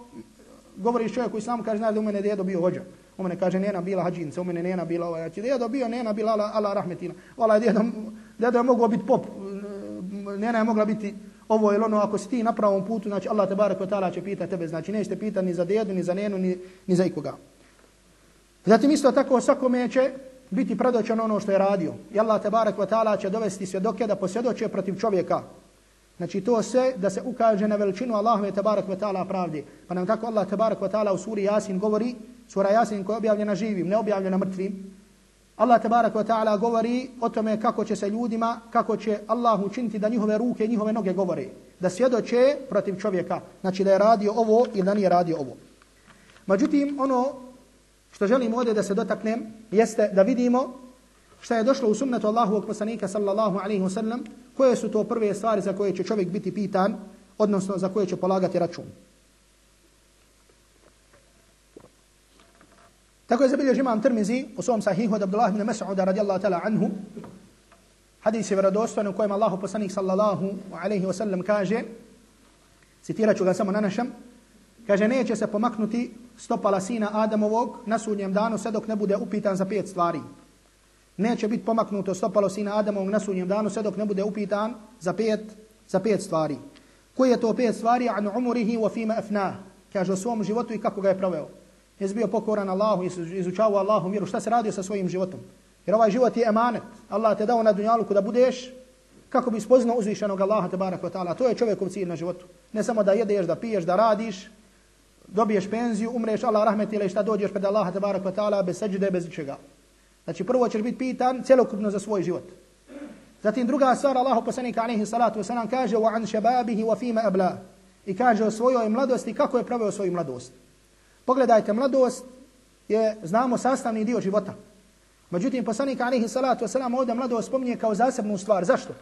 govoriš čovjek koji sam kaže, znaš da u mene dedo bio hođa. U mene kaže, nena bila hađinca, u mene nena bila ovaj. Znači dedo bio, nena bila ala, ala rahmetina. Vala dedo, dedo je mogao biti pop, nena je mogla biti ovo ili ono, ako si ti na pravom putu, znači Allah te barek ta'ala će pita tebe, znači nećete pita ni za dedu, ni za nenu, ni, ni za ikoga. Zatim isto tako svakome će biti predoćan ono što je radio. I Allah te barek ta'ala će dovesti svjedoke da posvjedoče protiv čovjeka. Znači to sve da se ukaže na veličinu Allahove tabarak ve ta'ala pravdi. Pa nam tako Allah tabarak ve ta'ala u suri Jasin govori, sura Jasin koja je objavljena živim, ne objavljena mrtvim, Allah tabarak wa ta'ala govori o tome kako će se ljudima, kako će Allah učiniti da njihove ruke i njihove noge govore. Da svjedoče protiv čovjeka. Znači da je radio ovo ili da nije radio ovo. Međutim, ono što želim ovdje da se dotaknem jeste da vidimo šta je došlo u sunnetu Allahu poslanika sallallahu alaihi wa sallam, koje su to prve stvari za koje će čovjek biti pitan, odnosno za koje će polagati račun. Tako je zabilježi imam Tirmizi u svom sahihu od Abdullah ibn Mas'uda radijallahu ta'ala anhu. Hadis je vjerodostojan u kojem Allahu poslanik sallallahu alaihi wa sallam kaže, citirat ću ga samo na našem, kaže neće se pomaknuti stopala sina Adamovog na sudnjem danu sve dok ne bude upitan za pet stvari. Neće biti pomaknuto stopalo sina Adamovog na sudnjem danu sve dok ne bude upitan za pet, za pet stvari. Koje je to pet stvari? An umurihi wa fima afnah. Kaže o svom životu i kako ga je proveo jesi bio pokoran Allahu i izučavao Allahu miru, šta se radio sa svojim životom? Jer ovaj život je emanet. Allah te dao na dunjaluku da budeš kako bi spoznao uzvišenog Allaha te barak ta'ala. To je čovjekov cilj na životu. Ne samo da jedeš, da piješ, da radiš, dobiješ penziju, umreš, Allah rahmeti ili šta dođeš pred Allaha te barak ta'ala bez seđde, bez čega. Znači prvo ćeš biti pitan celokupno za svoj život. Zatim druga stvar, Allahu poslanika alaihi salatu wasalam kaže wa an shababihi wa fima abla. I kaže o svojoj mladosti kako je proveo svoju mladost. Pogledajte, mladost je, znamo, sastavni dio života. Međutim, poslanik alaihi salatu wasalam ovdje mladost spominje kao zasebnu stvar. Zašto?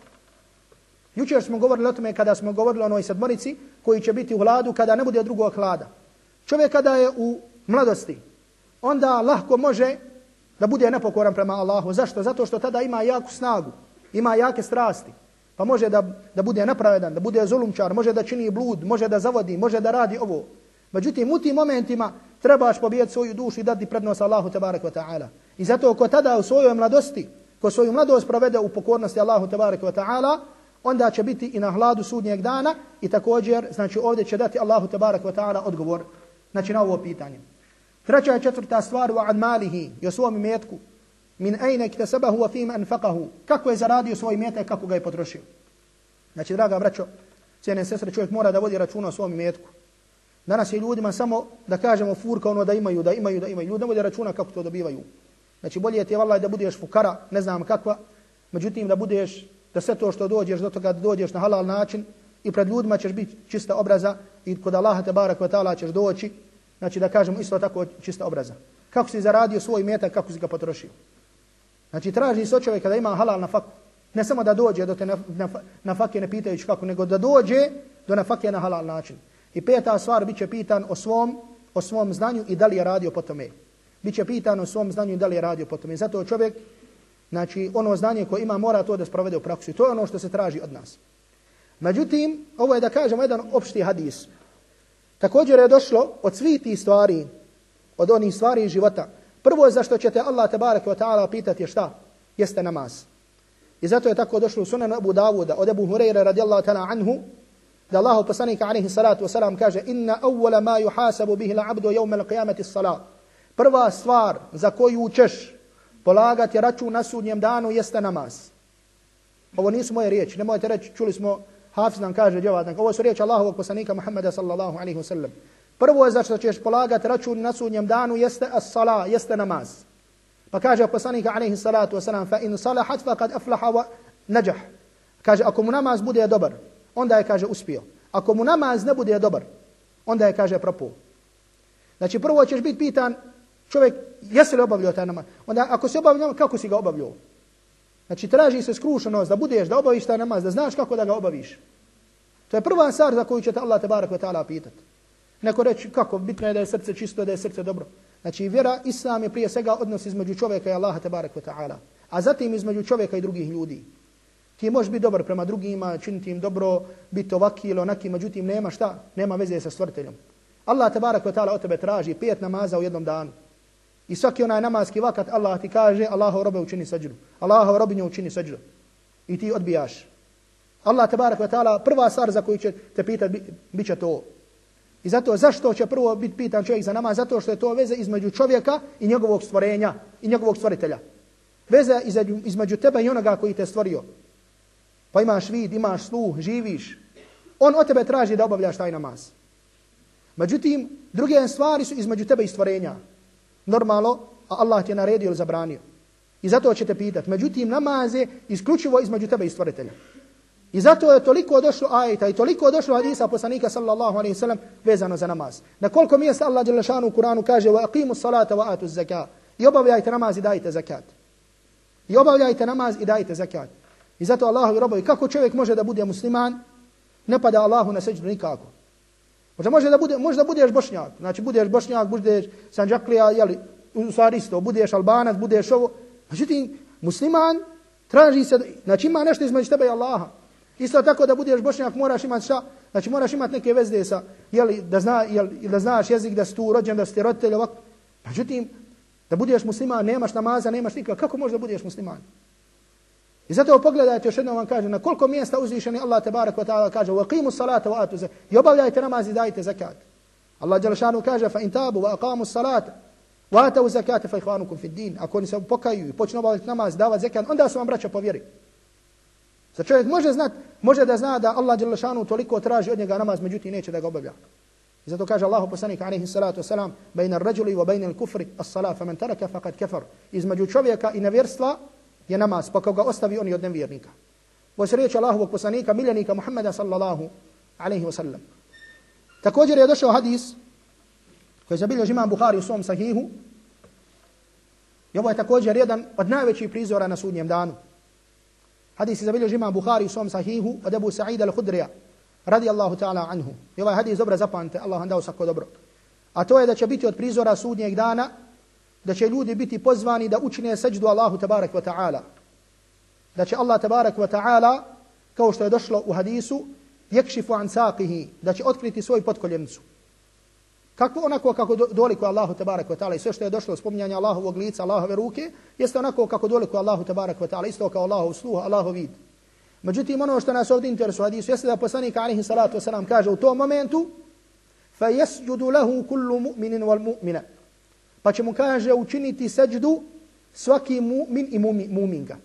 Jučer smo govorili o tome kada smo govorili o onoj sedmorici koji će biti u hladu kada ne bude drugog hlada. Čovjek kada je u mladosti, onda lahko može da bude nepokoran prema Allahu. Zašto? Zato što tada ima jaku snagu, ima jake strasti. Pa može da, da bude nepravedan, da bude zulumčar, može da čini blud, može da zavodi, može da radi ovo. Međutim, u tim momentima trebaš pobijeti svoju dušu i dati prednost Allahu tabarak wa ta'ala. I zato ko tada u svojoj mladosti, ko svoju mladost provede u pokornosti Allahu tabarak wa ta'ala, onda će biti i na hladu sudnjeg dana i također, znači ovdje će dati Allahu tabarak wa ta'ala odgovor znači na ovo pitanje. Treća i četvrta stvar u admalihi i o svom imetku. Min ejne iktasabahu wa fima anfaqahu. Kako je zaradio svoj imetak, kako ga je potrošio. Znači, draga braćo, cijene sestre, čovjek mora da vodi računa o svom imetku. Danas je ljudima samo da kažemo furka ono da imaju, da imaju, da imaju. Ljudi ne vode računa kako to dobivaju. Znači bolje ti je vallaj da budeš fukara, ne znam kakva, međutim da budeš, da sve to što dođeš do toga da dođeš na halal način i pred ljudima ćeš biti čista obraza i kod Allaha te barak ta'ala ćeš doći, znači da kažemo isto tako čista obraza. Kako si zaradio svoj metak, kako si ga potrošio. Znači traži se od čovjeka da ima halal na faku. Ne samo da dođe do te na, na, na fake ne pitajući kako, nego da dođe do na fake na halal način. I peta stvar, biće pitan o svom, o svom znanju i da li je radio po tome. Biće pitan o svom znanju i da li je radio po tome. Zato čovjek, znači ono znanje koje ima mora to da sprovede u praksu. I to je ono što se traži od nas. Međutim, ovo je da kažemo jedan opšti hadis. Također je došlo od svih tih stvari, od onih stvari života. Prvo je zašto ćete Allah tabaraka wa ta'ala pitati šta? Jeste namaz. I zato je tako došlo u sunan Abu Dawuda od Abu Hurajra radijallahu ta'ala anhu da Allah poslanika alaihi salatu wasalam kaže inna awwala ma yuhasabu bihi al'abdu yawm al-qiyamati as-salat. Prva stvar za koju ćeš polagati račun na sudnjem danu jeste namaz. Ovo nisu moje riječi, nemojte reći, čuli smo Hafiz nam kaže djevatnik, ovo su riječi Allahovog poslanika Muhammeda sallallahu alaihi wa sallam. Prvo je zašto ćeš polagati račun na sudnjem danu jeste as-sala, jeste namaz. Pa kaže poslanika alaihi salatu wa sallam, fa in salahat fa kad aflaha wa najah. Kaže, ako mu namaz bude dobar, onda je, kaže, uspio. Ako mu namaz ne bude dobar, onda je, kaže, propuo. Znači, prvo ćeš biti pitan, čovjek, jesi li obavljio taj namaz? Onda, ako si obavljio, kako si ga obavljio? Znači, traži se skrušenost da budeš, da obaviš taj namaz, da znaš kako da ga obaviš. To je prva stvar za koju će te Allah tabarak wa ta'ala pitat. Neko reći kako, bitno je da je srce čisto, da je srce dobro. Znači, vjera, islam je prije svega odnos između čovjeka i Allaha tabarak wa ta'ala. A zatim između čovjeka i drugih ljudi. Ti možeš biti dobar prema drugima, činiti im dobro, biti ovaki ili onaki, međutim nema šta, nema veze sa stvrteljom. Allah tabarak wa ta'ala od tebe traži pet namaza u jednom danu. I svaki onaj namaski vakat Allah ti kaže Allahu robe učini seđdu. Allahu robinju učini seđdu. I ti odbijaš. Allah tabarak wa ta'ala prva stvar za koju će te pitat bit će to. I zato zašto će prvo biti pitan čovjek za namaz? Zato što je to veze između čovjeka i njegovog stvorenja i njegovog stvoritelja. Veze između, između tebe i onoga koji te stvorio. Pa imaš vid, imaš sluh, živiš. On od tebe traži da obavljaš taj namaz. Međutim, druge stvari su između tebe i stvorenja normalno, a Allah ti je naredio ili zabranio. I zato ćete pitati. Međutim, namaz je isključivo između tebe i stvoritelja. I zato je toliko došlo ajeta i toliko došlo hadisa poslanika sallallahu alaihi sallam vezano za namaz. Na koliko mjesta Allah Đelešanu u Kuranu kaže wa aqimu salata wa atu zaka. I obavljajte namaz i dajte zakat. I obavljajte namaz i dajte zakat. I zato Allahu robovi, kako čovjek može da bude musliman, ne pada Allahu na seđu nikako. Možda može da bude, možda budeš bošnjak, znači budeš bošnjak, budeš sanđaklija, jeli, u stvari isto, budeš albanac, budeš ovo. Međutim, musliman traži se, znači ima nešto između tebe i Allaha. Isto tako da budeš bošnjak, moraš imati šta? Znači moraš imati neke vezde sa, jeli, da, zna, jeli, da znaš jezik, da si tu rođen, da si ti roditelj, ovako. Međutim, da budeš musliman, nemaš namaza, nemaš nikak, kako možeš da budeš musliman? I zato pogledajte, još jednom vam kaže, na koliko mjesta uzvišeni Allah tebarak wa ta'ala kaže, وَقِيمُ salata wa atu zakat. I obavljajte namaz i dajte zakat. Allah Đelešanu kaže, فَإِن تَابُوا وَأَقَامُوا الصَّلَاةَ وَأَتَوُوا زَكَاتَ فَإِخْوَانُكُمْ فِي الدِّينِ Ako oni se pokaju i počnu obavljati namaz, davati zakat, onda su vam braća po vjeri. Sad čovjek može znat, može da zna da Allah Đelešanu toliko traži od njega namaz, međutim neće da ga obavlja. I zato kaže Allahu poslanik alejhi salatu vesselam bejna ar-rajuli wa bejna al-kufri as-salat faman taraka faqad kafar između čovjeka i nevjerstva je namaz, pa kao ga ostavi oni od nevjernika. Ovo se riječi Allahovog poslanika, miljenika Muhammeda sallallahu alaihi wa sallam. Također je došao hadis koji je zabilio imam Bukhari u svom sahihu. I ovo je također jedan od najvećih prizora na sudnjem danu. Hadis je zabilio imam Bukhari u svom sahihu od Ebu Sa'ida al-Hudrija radi Allahu ta'ala anhu. I ovaj hadis dobro zapamte, Allah vam dao sako dobro. A to je da će biti od prizora sudnjeg dana da će ljudi biti pozvani da učine seđdu Allahu tabarak wa ta'ala. Da će Allah tabarak wa ta'ala, kao što je došlo u hadisu, jekšifu an saqihi, da će otkriti svoj potkoljenicu. Kako onako kako doliko Allahu tabarak wa ta'ala i sve što je došlo spominjanje Allahovog lica, Allahove ruke, jeste onako kako doliko Allahu tabarak wa ta'ala, isto kao Allahov sluh, Allahov vid. Međutim, ono što nas ovdje interesuje hadisu, jeste da poslanik alihi salatu wasalam kaže u tom momentu, fa jesjudu lahu kullu mu'minin wal mu'mina pa će mu kaže učiniti seđdu svaki mu'min i mu'minga.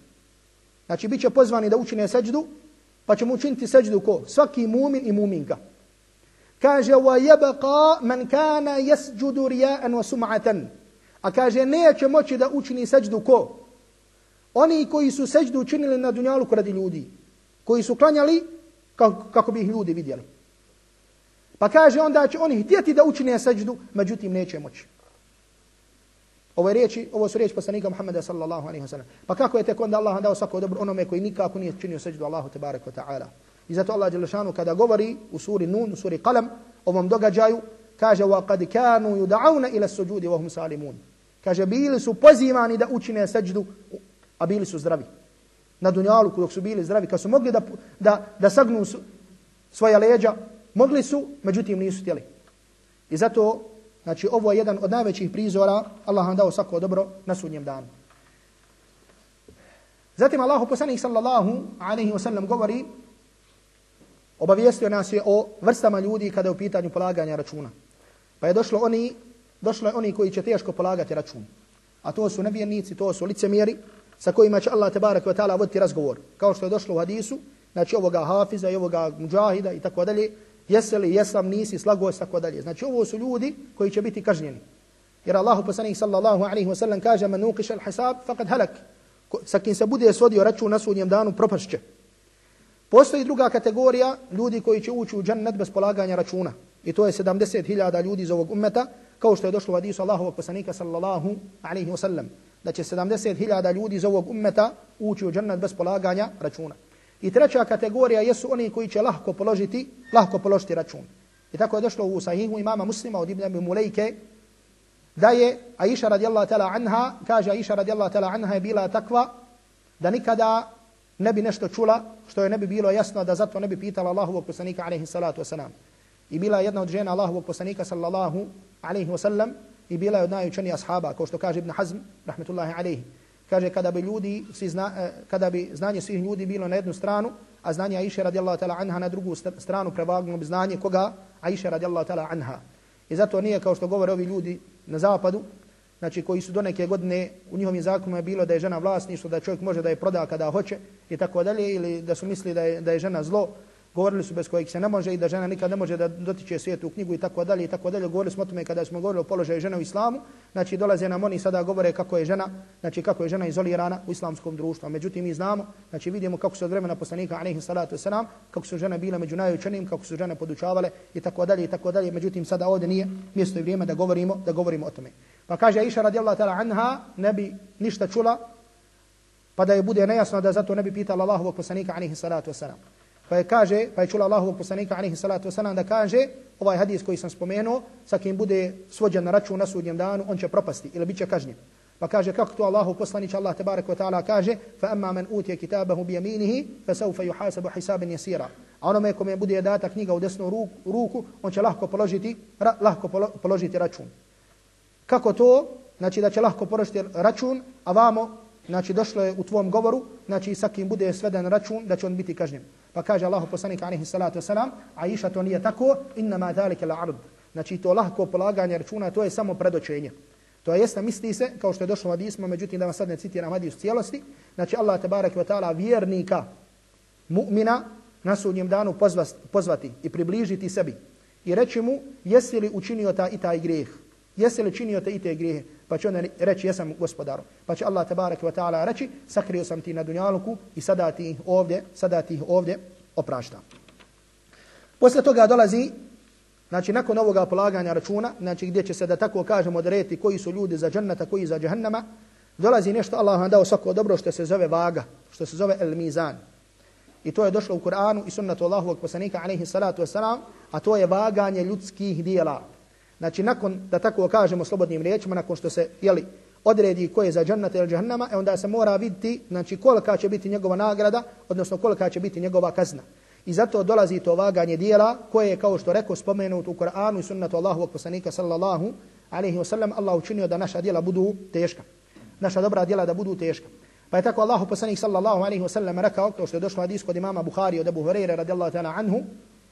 Znači, bit će pozvani da učine seđdu, pa će mu učiniti seđdu ko? Svaki mu'min i mu'minga. Kaže, wa yabqa man kana yasjudu riya'an wa sum'atan. A kaže, neće moći da učini seđdu ko? Oni koji su seđdu učinili na dunjalu radi ljudi. Koji su klanjali kako, kako bi ih ljudi vidjeli. Pa kaže, onda će oni htjeti da učine seđdu, međutim neće moći. Ovo, riječi, ovo su riječi poslanika Muhammeda sallallahu alaihi wa sallam. Pa kako je tek onda Allah dao svako dobro onome koji nikako nije činio seđu Allahu tebarek wa ta'ala. I zato Allah Đelešanu kada govori u suri Nun, u suri Qalam, ovom događaju, kaže wa كَانُوا kanu إِلَى ila sujudi wa hum salimun. Kaže bili su pozivani da učine sećdu, a bili su zdravi. Na dunjalu dok su bili zdravi, kad su mogli da, da, da sagnu svoja leđa, mogli su, međutim nisu htjeli. I zato, znači, ovo je jedan od najvećih prizora, Allah vam dao svako dobro na sudnjem danu. Zatim Allah poslanik sallallahu alaihi wa sallam govori, obavijestio nas je o vrstama ljudi kada je u pitanju polaganja računa. Pa je došlo oni, došlo je oni koji će teško polagati račun. A to su nevjernici, to su licemjeri sa kojima će Allah tebarek wa ta'ala voditi razgovor. Kao što je došlo u hadisu, znači ovoga hafiza i ovoga mujahida i tako dalje, jesi li, jesam, nisi, slago se, tako dalje. Znači ovo su ljudi koji će biti kažnjeni. Jer Allahu poslanik sallallahu alaihi wa sallam kaže, man nukiš al hisab, faqad halak. Sa kim se bude svodio račun na sudnjem danu, propašće. Postoji druga kategorija ljudi koji će ući u džennet bez polaganja računa. I to je 70.000 ljudi iz ovog ummeta, kao što je došlo u hadisu Allahovog poslanika sallallahu alaihi wa sallam. Da će 70.000 ljudi iz ovog ummeta ući u džennet bez polaganja računa. I treća kategorija jesu oni koji će lahko položiti, lahko položiti račun. I tako je došlo u sahihu imama muslima od Ibn Mulejke, da je Aisha radijallahu ta'ala anha, kaže Aisha radijallahu ta'ala anha je bila takva, da nikada ne bi nešto čula, što je ne bi bilo jasno da zato ne bi pitala Allahovog poslanika alaihi salatu wasalam. I bila jedna od žena Allahovog poslanika sallallahu alaihi wasallam i bila je od najučenija ashaba, kao što kaže Ibn Hazm, rahmetullahi alaihi. Kaže kada bi ljudi svi zna, e, kada bi znanje svih ljudi bilo na jednu stranu, a znanje Aisha radijallahu ta'ala anha na drugu stranu prevagnulo bi znanje koga? Aisha radijallahu ta'ala anha. I zato nije kao što govore ovi ljudi na zapadu, znači koji su do neke godine u njihovim zakonima bilo da je žena vlasništvo, da čovjek može da je proda kada hoće i tako dalje, ili da su misli da je, da je žena zlo, govorili su bez kojih se ne može i da žena nikad ne može da dotiče svijetu u knjigu i tako dalje i tako dalje. Govorili smo o tome kada smo govorili o položaju žene u islamu. Znači dolaze nam oni sada govore kako je žena, znači kako je žena izolirana u islamskom društvu. Međutim mi znamo, znači vidimo kako su od vremena poslanika alejhi salatu vesselam, kako su žene bile među najučenijim, kako su žene podučavale i tako dalje i tako dalje. Međutim sada ovdje nije mjesto i vrijeme da govorimo, da govorimo o tome. Pa kaže Aisha radijallahu ta'ala anha, ne bi ništa čula, pa da je bude nejasno da zato ne bi pitala Allahovog poslanika alejhi salatu vesselam. Pa je kaže, pa je čula Allahovog poslanika alaihi salatu vesselam da kaže ovaj hadis koji sam spomenuo, sa kim bude svođen na račun na sudnjem danu, on će propasti ili biće kažnjen. Pa kaže kako to Allahu poslanić Allah tebarek ve taala kaže fa amma man utiya kitabahu bi yaminihi fa sawfa yuhasabu hisaban yasira. A onome kome bude data knjiga u desnu ruku, ruku on će lahko položiti ra, lahko položiti račun. Kako to? Znači da će lahko položiti račun, a vamo znači došlo je u tvom govoru, znači sa kim bude sveden račun da će on biti kažnjen. Pa kaže Allah poslanik alaihi salatu vesselam, Aisha to nije tako, innama dhalike zalika ard. Znači to lahko polaganje računa, to je samo predočenje. To jest jeste misli se, kao što je došlo u hadismu, međutim da vam sad ne citiram hadis u cijelosti, znači Allah tabarak ve taala vjernika, mu'mina, na sudnjem danu pozvati i približiti sebi i reći mu, jesi li učinio ta i taj grijeh? Jesi li činio te i te grijehe? Pa će on reći, jesam gospodaru. Pa će Allah tabarak wa ta'ala reći, sakrio sam ti na dunjaluku i sada ti ovdje, sada ti ovdje opraštam. Posle toga dolazi, znači nakon ovoga polaganja računa, znači gdje će se da tako kažemo odreti koji su ljudi za džennata, koji za džahannama, dolazi nešto Allah vam dao svako dobro što se zove vaga, što se zove el mizan. I to je došlo u Kur'anu i sunnatu Allahovog poslanika alaihi salatu wasalam, a to je vaganje ljudskih dijela. Znači, nakon, da tako kažemo slobodnim riječima, nakon što se, jeli, odredi ko je za džannat ili džahannama, e onda se mora vidjeti, znači, kolika će biti njegova nagrada, odnosno kolika će biti njegova kazna. I zato dolazi to vaganje dijela koje je, kao što rekao, spomenuto u Koranu i sunnatu Allahu poslanika sallallahu alaihi wasallam, Allah učinio da naša dijela budu teška. Naša dobra dijela da budu teška. Pa je tako Allahu poslanik sallallahu alaihi wasallam rekao, kao što je došlo hadis kod imama Bukhari od Abu Hurajra radijallahu ta'ala anhu,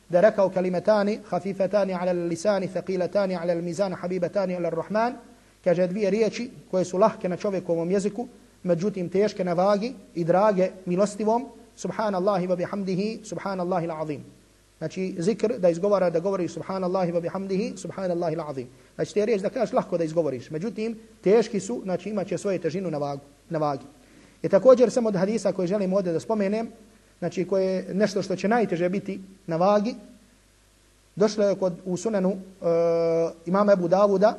da rekao kalimetani hafifetani ala lisani thaqilatani ala mizan habibetani ala rahman kaže dvije riječi koje su lahke na čovjekovom jeziku međutim teške na vagi i drage milostivom subhanallahi wa bihamdihi subhanallahi alazim. Znači zikr da izgovara da govori subhanallahi wa bihamdihi subhanallahi alazim. Znači te riječi da kažeš lahko da izgovoriš. Međutim teški su znači imaće svoju težinu na vagu na vagi. I također samo od hadisa koje želim ovdje da spomenem znači koje je nešto što će najteže biti na vagi, došlo je kod, u sunanu uh, e, imama Ebu Davuda,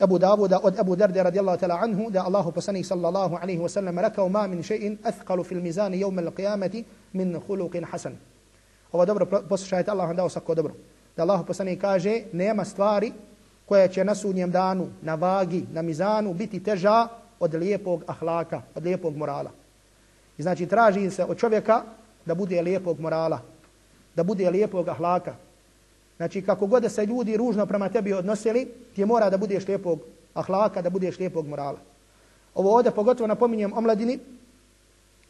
Ebu Davuda od Ebu Derde radijallahu ta'la anhu, da Allahu poslanih sallallahu alaihi wasallam rekao ma min še'in athqalu fil mizani jevme l'qiyamati min huluqin hasan. Ovo dobro, poslušajte, Allah vam dao svako dobro. da Allahu poslanik kaže nema stvari koja će na sudnjem danu, na vagi, na mizanu biti teža od lijepog ahlaka, od lijepog morala. I znači traži se od čovjeka da bude lijepog morala, da bude lijepog ahlaka. Znači kako god se ljudi ružno prema tebi odnosili, ti mora da budeš lijepog ahlaka, da budeš lijepog morala. Ovo ovdje pogotovo napominjem omladini,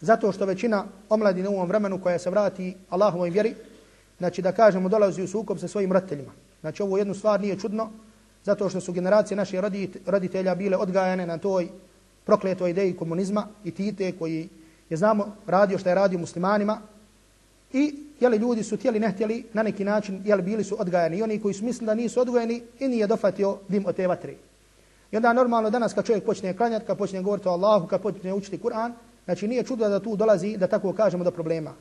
zato što većina omladine u ovom vremenu koja se vrati Allahovoj vjeri, znači da kažemo dolazi u sukob sa svojim roditeljima. Znači ovo jednu stvar nije čudno, zato što su generacije naših roditelja bile odgajane na toj prokletoj ideji komunizma i tite koji je znamo radio što je radio muslimanima i jeli ljudi su tijeli ne htjeli na neki način jeli bili su odgajani i oni koji su mislili da nisu odgojeni i nije dofatio dim od te vatre. I onda normalno danas kad čovjek počne klanjati, kad počne govoriti o Allahu, kad počne učiti Kur'an, znači nije čudo da tu dolazi da tako kažemo do problema.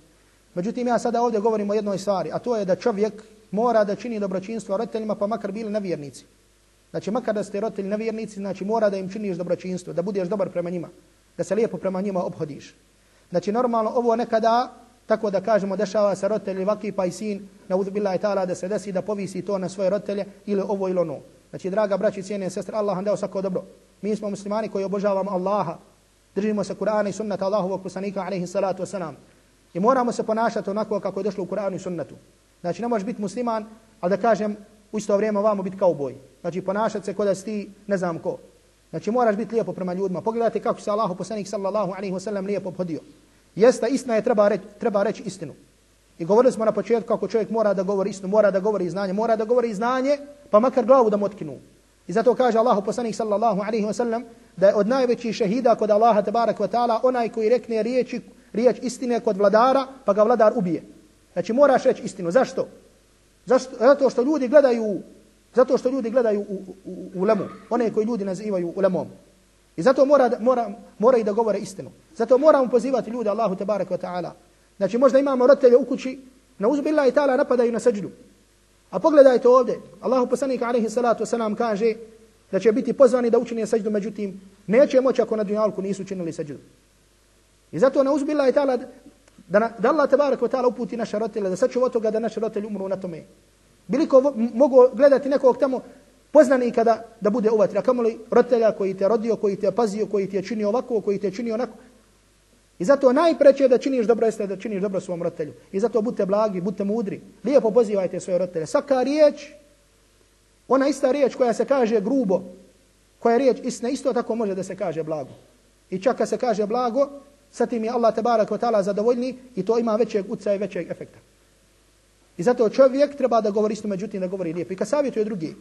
Međutim, ja sada ovdje govorim o jednoj stvari, a to je da čovjek mora da čini dobročinstvo roditeljima, pa makar bili nevjernici. Znači, makar da ste roditelji nevjernici, znači mora da im činiš dobročinstvo, da budeš dobar prema njima, da se lijepo prema njima obhodiš. Znači, normalno ovo nekada, tako da kažemo, dešava se roditelji vaki pa i sin, na uzbila i ta'ala, da se desi da povisi to na svoje roditelje ili ovo ili ono. Znači, draga braći, cijene sestre, Allah vam dao svako dobro. Mi smo muslimani koji obožavamo Allaha, držimo se Kur'ana i sunnata Allahovog poslanika, alaihi salatu wasalam. I moramo se ponašati onako kako je došlo u Kur'anu i sunnatu. Znači, ne možeš biti musliman, ali da kažem, u isto vrijeme ovamo biti kao boj. Znači, ponašati se kod da ti ne znam ko. Znači, moraš biti lijepo prema ljudima. Pogledajte kako se Allahu poslanik sallallahu alaihi wasallam lijepo obhodio. Jesta istina je, treba reći, treba reći istinu. I govorili smo na početku kako čovjek mora da govori istinu, mora da govori znanje, mora da govori znanje, pa makar glavu da motkinu. I zato kaže Allahu poslanik sallallahu alaihi wasallam da je od najvećih šehida kod Allaha tabarak wa ta'ala onaj koji rekne riječi, riječ istine kod vladara, pa ga vladar ubije. Znači moraš reći istinu. Zašto? Zašto? Zato što ljudi gledaju zato što ljudi gledaju u, u, u lemu, one koji ljudi nazivaju u lemom. I zato mora, mora, mora i da govore istinu. Zato moramo pozivati ljude Allahu tabarak wa ta'ala. Znači možda imamo roditelje u kući, na uzbillah i ta'ala napadaju na seđdu. A pogledajte ovdje, Allahu poslanik alaihi salatu wasalam kaže da će biti pozvani da učine seđdu, međutim neće moći ako na dunjalku nisu učinili seđdu. I zato na uzbillah i ta'ala da, da Allah tabarak wa ta'ala uputi naše roditelje, da sačuva toga da naše roditelji umru na tome. Biliko mogu gledati nekog tamo poznanika da, da bude uvatri, a kamoli roditelja koji te rodio, koji te pazio, koji te čini ovako, koji te čini onako. I zato najpreće da činiš dobro jeste da činiš dobro svom roditelju. I zato budite blagi, budite mudri. Lijepo pozivajte svoje roditelje. Svaka riječ, ona ista riječ koja se kaže grubo, koja je riječ istina, isto tako može da se kaže blago. I čak kad se kaže blago, sa tim je Allah tabarak wa ta'ala zadovoljni i to ima većeg utca i većeg efekta. I zato čovjek treba da govori isto, međutim da govori lijepo. I kad savjetuje drugi.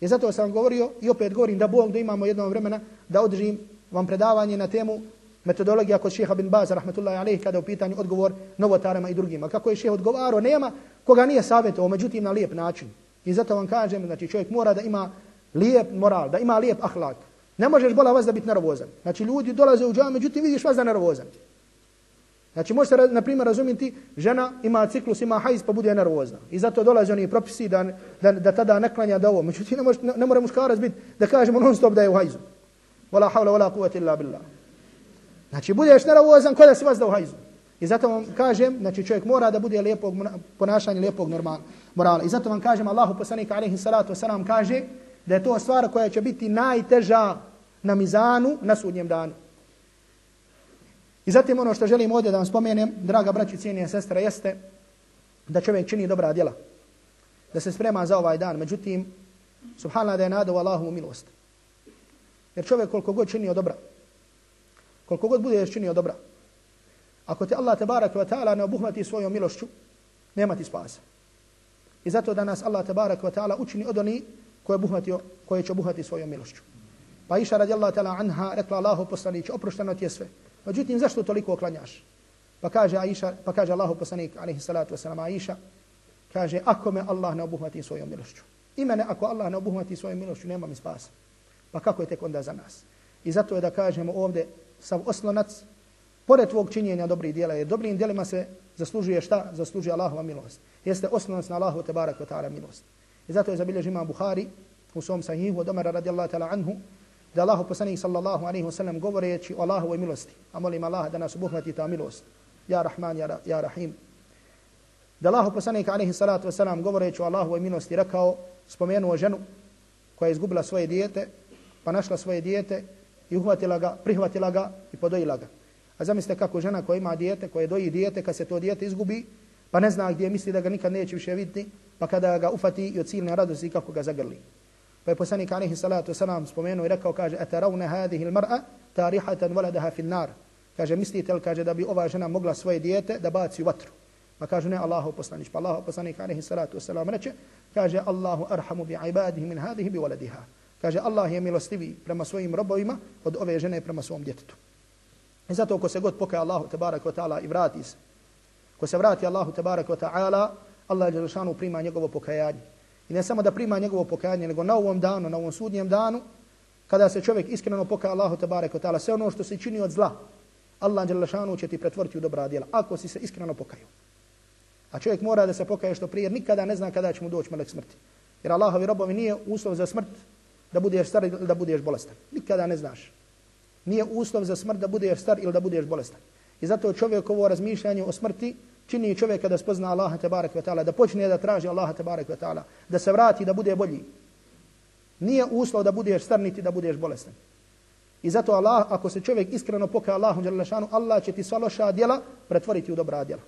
I zato sam govorio i opet govorim da Bog da imamo jedno vremena da održim vam predavanje na temu metodologija kod šeha bin Baz, rahmetullahi alaih, kada je u pitanju odgovor novotarama i drugima. Kako je šeha odgovaro, nema koga nije savjetovao, međutim na lijep način. I zato vam kažem, znači čovjek mora da ima lijep moral, da ima lijep ahlak. Ne možeš bola vas da biti nervozan. Znači ljudi dolaze u džavu, međutim vidiš vas da nervozan. Znači može se, na primjer, razumjeti, žena ima ciklus, ima hajz, pa bude nervozna. I zato dolaze oni propisi da, da, da tada ne klanja da ovo. Međutim, ne, može, ne, ne mora muškarac biti da kažemo non stop da je u hajzu. Vala havla, vala kuvati illa billah. Znači, budeš nervozan kod da si vas da u hajzu. I zato vam kažem, znači čovjek mora da bude lijepog ponašanja, lijepog normal, morala. I zato vam kažem, Allahu poslanika alaihi salatu wasalam kaže da je to stvar koja će biti najteža na mizanu na sudnjem danu. I zatim ono što želim ovdje da vam spomenem, draga braći, cijenije sestre, jeste da čovjek čini dobra djela. Da se sprema za ovaj dan. Međutim, subhanallah da je nadao Allahu milost. Jer čovjek koliko god činio dobra, koliko god bude činio dobra, ako te Allah tabarak wa ta'ala ne obuhvati svojom milošću, nema ti spasa. I zato da nas Allah tabarak wa ta'ala učini od oni koje, obuhvatio, koje će obuhvati svojom milošću. Pa iša radijallahu ta'ala anha rekla Allahu poslanić, oprošteno ti je sve. Međutim, zašto toliko oklanjaš? Pa kaže Aisha, pa kaže Allahu poslanik, alaihi salatu wasalam, Aisha, kaže, ako me Allah ne obuhvati svojom milošću. I mene, ako Allah ne obuhvati svojom milošću, nema mi spasa. Pa kako je tek onda za nas? I zato je da kažemo ovdje, sav oslonac, pored tvog činjenja dobrih dijela, jer dobrim dijelima se zaslužuje šta? Zaslužuje Allahova milost. Jeste oslonac na Allahu te barak wa ta'ala milost. I zato je zabilježi imam Buhari u svom sahihu od Omara radijallahu ta'ala anhu, da Allahu poslanik sallallahu alejhi ve sellem govoreći o Allahovoj milosti, a molim Allaha da nas obuhvati ta milost. Ja Rahman, ja, ja Rahim. Da Allahu poslanik alejhi salatu wasalam govoreći o Allahovoj milosti rekao, spomenuo ženu koja je izgubila svoje dijete, pa našla svoje dijete i uhvatila ga, prihvatila ga i podojila ga. A zamislite kako žena koja ima dijete, koja doji dijete, kad se to dijete izgubi, pa ne zna gdje misli da ga nikad neće više vidjeti, pa kada ga ufati i od silne radosti kako ga zagrli. Pa je poslanik alaihi salatu wasalam spomenuo i rekao, kaže, ataravne hadihi il-mar'a tarihatan waladaha fil nar. Kaže, mislite li, kaže, da bi ova žena mogla svoje dijete da baci u vatru? Pa kaže, ne, Allahu poslanić. Pa Allahu poslanik alaihi salatu wasalam reče, kaže, Allahu arhamu bi ibadihi min hadihi bi waladiha. Kaže, Allah je milostivi prema svojim robovima od ove žene prema svom djetetu. I zato ko se god pokaja Allahu tabarak wa ta'ala i vrati se, ko se vrati Allahu tabarak wa ta'ala, Allah je prima njegovo pokajanje. I ne samo da prima njegovo pokajanje, nego na ovom danu, na ovom sudnjem danu, kada se čovjek iskreno pokaje Allahu tabarak ta'ala, sve ono što se čini od zla, Allah Đelešanu će ti pretvoriti u dobra djela, ako si se iskreno pokaju. A čovjek mora da se pokaje što prije, nikada ne zna kada će mu doći melek smrti. Jer Allahovi robovi nije uslov za smrt da budeš star ili da budeš bolestan. Nikada ne znaš. Nije uslov za smrt da budeš star ili da budeš bolestan. I zato čovjek ovo razmišljanje o smrti čini čovjeka da spozna Allaha tabarak ve ta'ala, da počne da traži Allaha tabarak ve ta'ala, da se vrati da bude bolji. Nije uslov da budeš star niti da budeš bolestan. I zato Allah, ako se čovjek iskreno pokaje Allahu Allah će ti sva loša djela pretvoriti u dobra djela.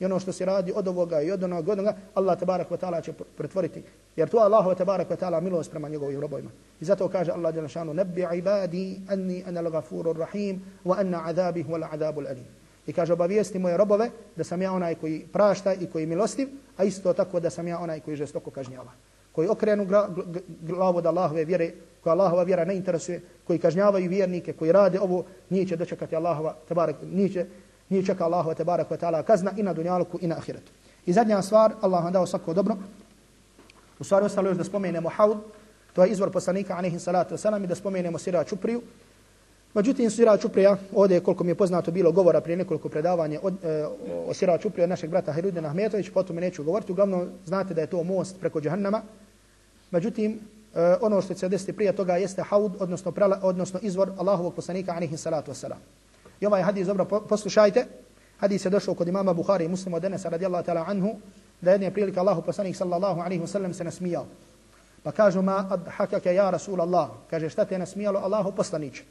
I ono što se radi od ovoga i od onoga, od onoga Allah tabarak wa ta'ala će pretvoriti. Jer to Allah wa tabarak wa ta'ala milost prema njegovim robojima. I zato kaže Allah jala šanu, Nebbi ibadi anni ana gafurur rahim wa anna azabi huval azabu alim. I kaže obavijesti moje robove da sam ja onaj koji prašta i koji milostiv, a isto tako da sam ja onaj koji žestoko kažnjava. Koji okrenu glavu od Allahove vjere, koja Allahova vjera ne interesuje, koji kažnjavaju vjernike, koji rade ovo, nije će dočekati Allahova, tabarak, nije će nije čeka Allahova te barek ve taala kazna i na dunjalku i na ahiretu. I zadnja stvar, Allah vam dao svako dobro. U stvari ostalo još da spomenemo haud, to je izvor poslanika alejhi salatu vesselam i da spomenemo sira čupriju. Međutim, sira čuprija, ovdje koliko mi je poznato bilo govora prije nekoliko predavanja od, e, o sira čuprija našeg brata Hirudina Ahmetović, potom pa neću govoriti. Uglavnom, znate da je to most preko džahannama. Međutim, e, ono što se desiti prije toga jeste haud, odnosno, prala, odnosno izvor Allahovog poslanika alejhi salatu vesselam. I ovaj hadis dobro poslušajte. Hadis je došao kod imama Buhari i muslima od Enesa radijallahu ta'ala anhu da jedne prilike Allahu poslanik sallallahu alaihi wasallam se nasmijao. Pa kažu ma adhakake ja Rasul Allah. Kaže šta te nasmijalo Allahu poslaniče.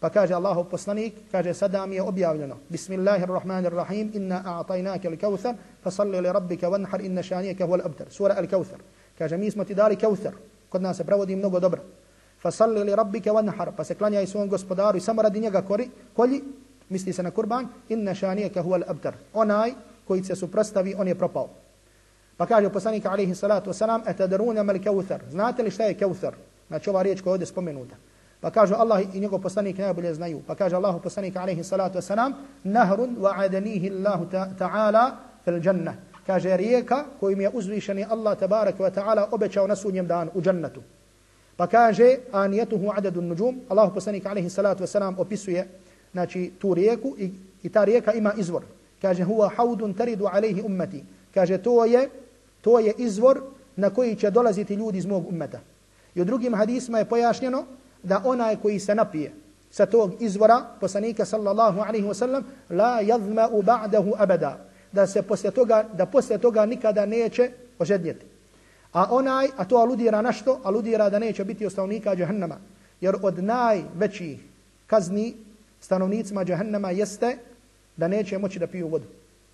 Pa kaže Allahu poslanik, kaže sada mi je objavljeno. Bismillahirrahmanirrahim. Inna a'tajnake li kauthar. Fasalli li rabbika vanhar inna šanijeke huval abtar. Sura al-kauthar. Kaže mi smo ti dali kauthar. Kod nas se pravodi mnogo dobro. Fasalli li rabbika vanhar. Pa se klanjaj svom gospodaru i samo radi njega kori, kolji misli se na kurban, inna šanijeka huval abtar. Onaj koji se suprostavi, on je propao. Pa kaže poslanik alaihi salatu wasalam, etadaruna mal kauthar. Znate li šta je kauthar? Znači ova riječ koja je ovdje spomenuta. Pa kaže Allah i njegov poslanik najbolje znaju. Pa kaže Allahu poslanik alejhi salatu vesselam: nahrun wa adanihi Allahu ta'ala fil jannah. Kaže rijeka kojim je uzvišeni Allah tebarak ve ta'ala obećao na sudnjem danu u džennetu. Pa kaže aniyatuhu adadun nujum. Allahu poslanik alejhi salatu vesselam opisuje znači tu rijeku i, i ta rijeka ima izvor. Kaže huwa haudun taridu alayhi ummati. Kaže to je to je izvor na koji će dolaziti ljudi iz mog ummeta. I u drugim hadisima je pojašnjeno da onaj koji se napije sa tog izvora poslanika sallallahu alaihi wa sallam la yadhma'u ba'dahu abada. Da se poslije toga, da poslije toga nikada neće ožednjeti. A onaj, a to aludira na što? Aludira da neće biti ostavnika džahannama. Jer od najvećih kazni stanovnicima džahannama jeste da neće moći da piju vodu.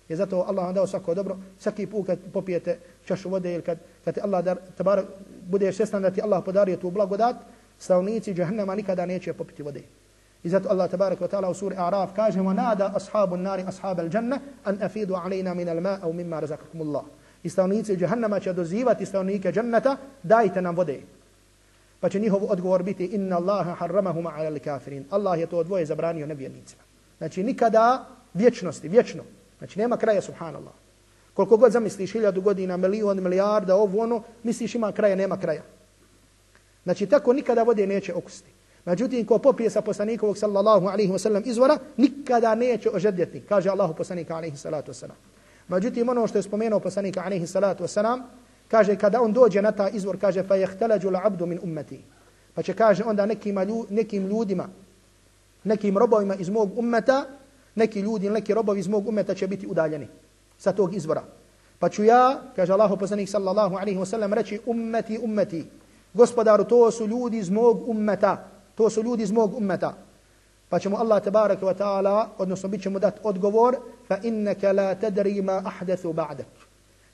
Je zato Allah vam dao svako dobro, svaki put kad popijete čašu vode ili kad, kad ti Allah dar, tabar, budeš svjestan da ti Allah podario tu blagodat, stanovnici džahnama nikada neće popiti vode. I zato Allah tabarak wa ta'ala u suri A'raf kaže wa nada ashabu nari ashab al janna an afidu alejna min al ma'a mimma razakakum Allah. I stanovnici džahnama će dozivati stanovnike džannata dajte nam vode. Pa će njihov odgovor biti inna Allaha harramahuma ala al-kafirin. Allah je to dvoje zabranio nevjernicima. Znači nikada vječnosti, vječno. Znači nema kraja subhanallah. Koliko god zamisliš hiljadu godina, milion, milijarda, ovo ono, misliš ima kraja, nema kraja. Znači tako nikada vode neće okusiti. Međutim, ko popije sa poslanikovog sallallahu alaihi wa sallam izvora, nikada neće ožedjeti, kaže Allahu poslanika alaihi salatu wa sallam. Međutim, ono što je spomenuo poslanika alaihi salatu wa sallam, Kaže, kada on dođe na ta izvor, kaže, fa jehtelađu abdu min ummeti. Pa će kaže onda nekim, nekim ljudima, nekim robovima iz mog ummeta, neki ljudi, neki robovi iz mog ummeta će biti udaljeni sa tog izvora. Pa ću ja, kaže Allahu poslanik sallallahu alaihi wasallam, reći ummeti, ummeti. Gospodaru, to su ljudi iz mog ummeta. To su ljudi iz mog ummeta. Pa ćemo Allah tabaraka wa ta'ala, odnosno bit ćemo dati odgovor, fa innaka la tadri ma ahdathu ba'dak.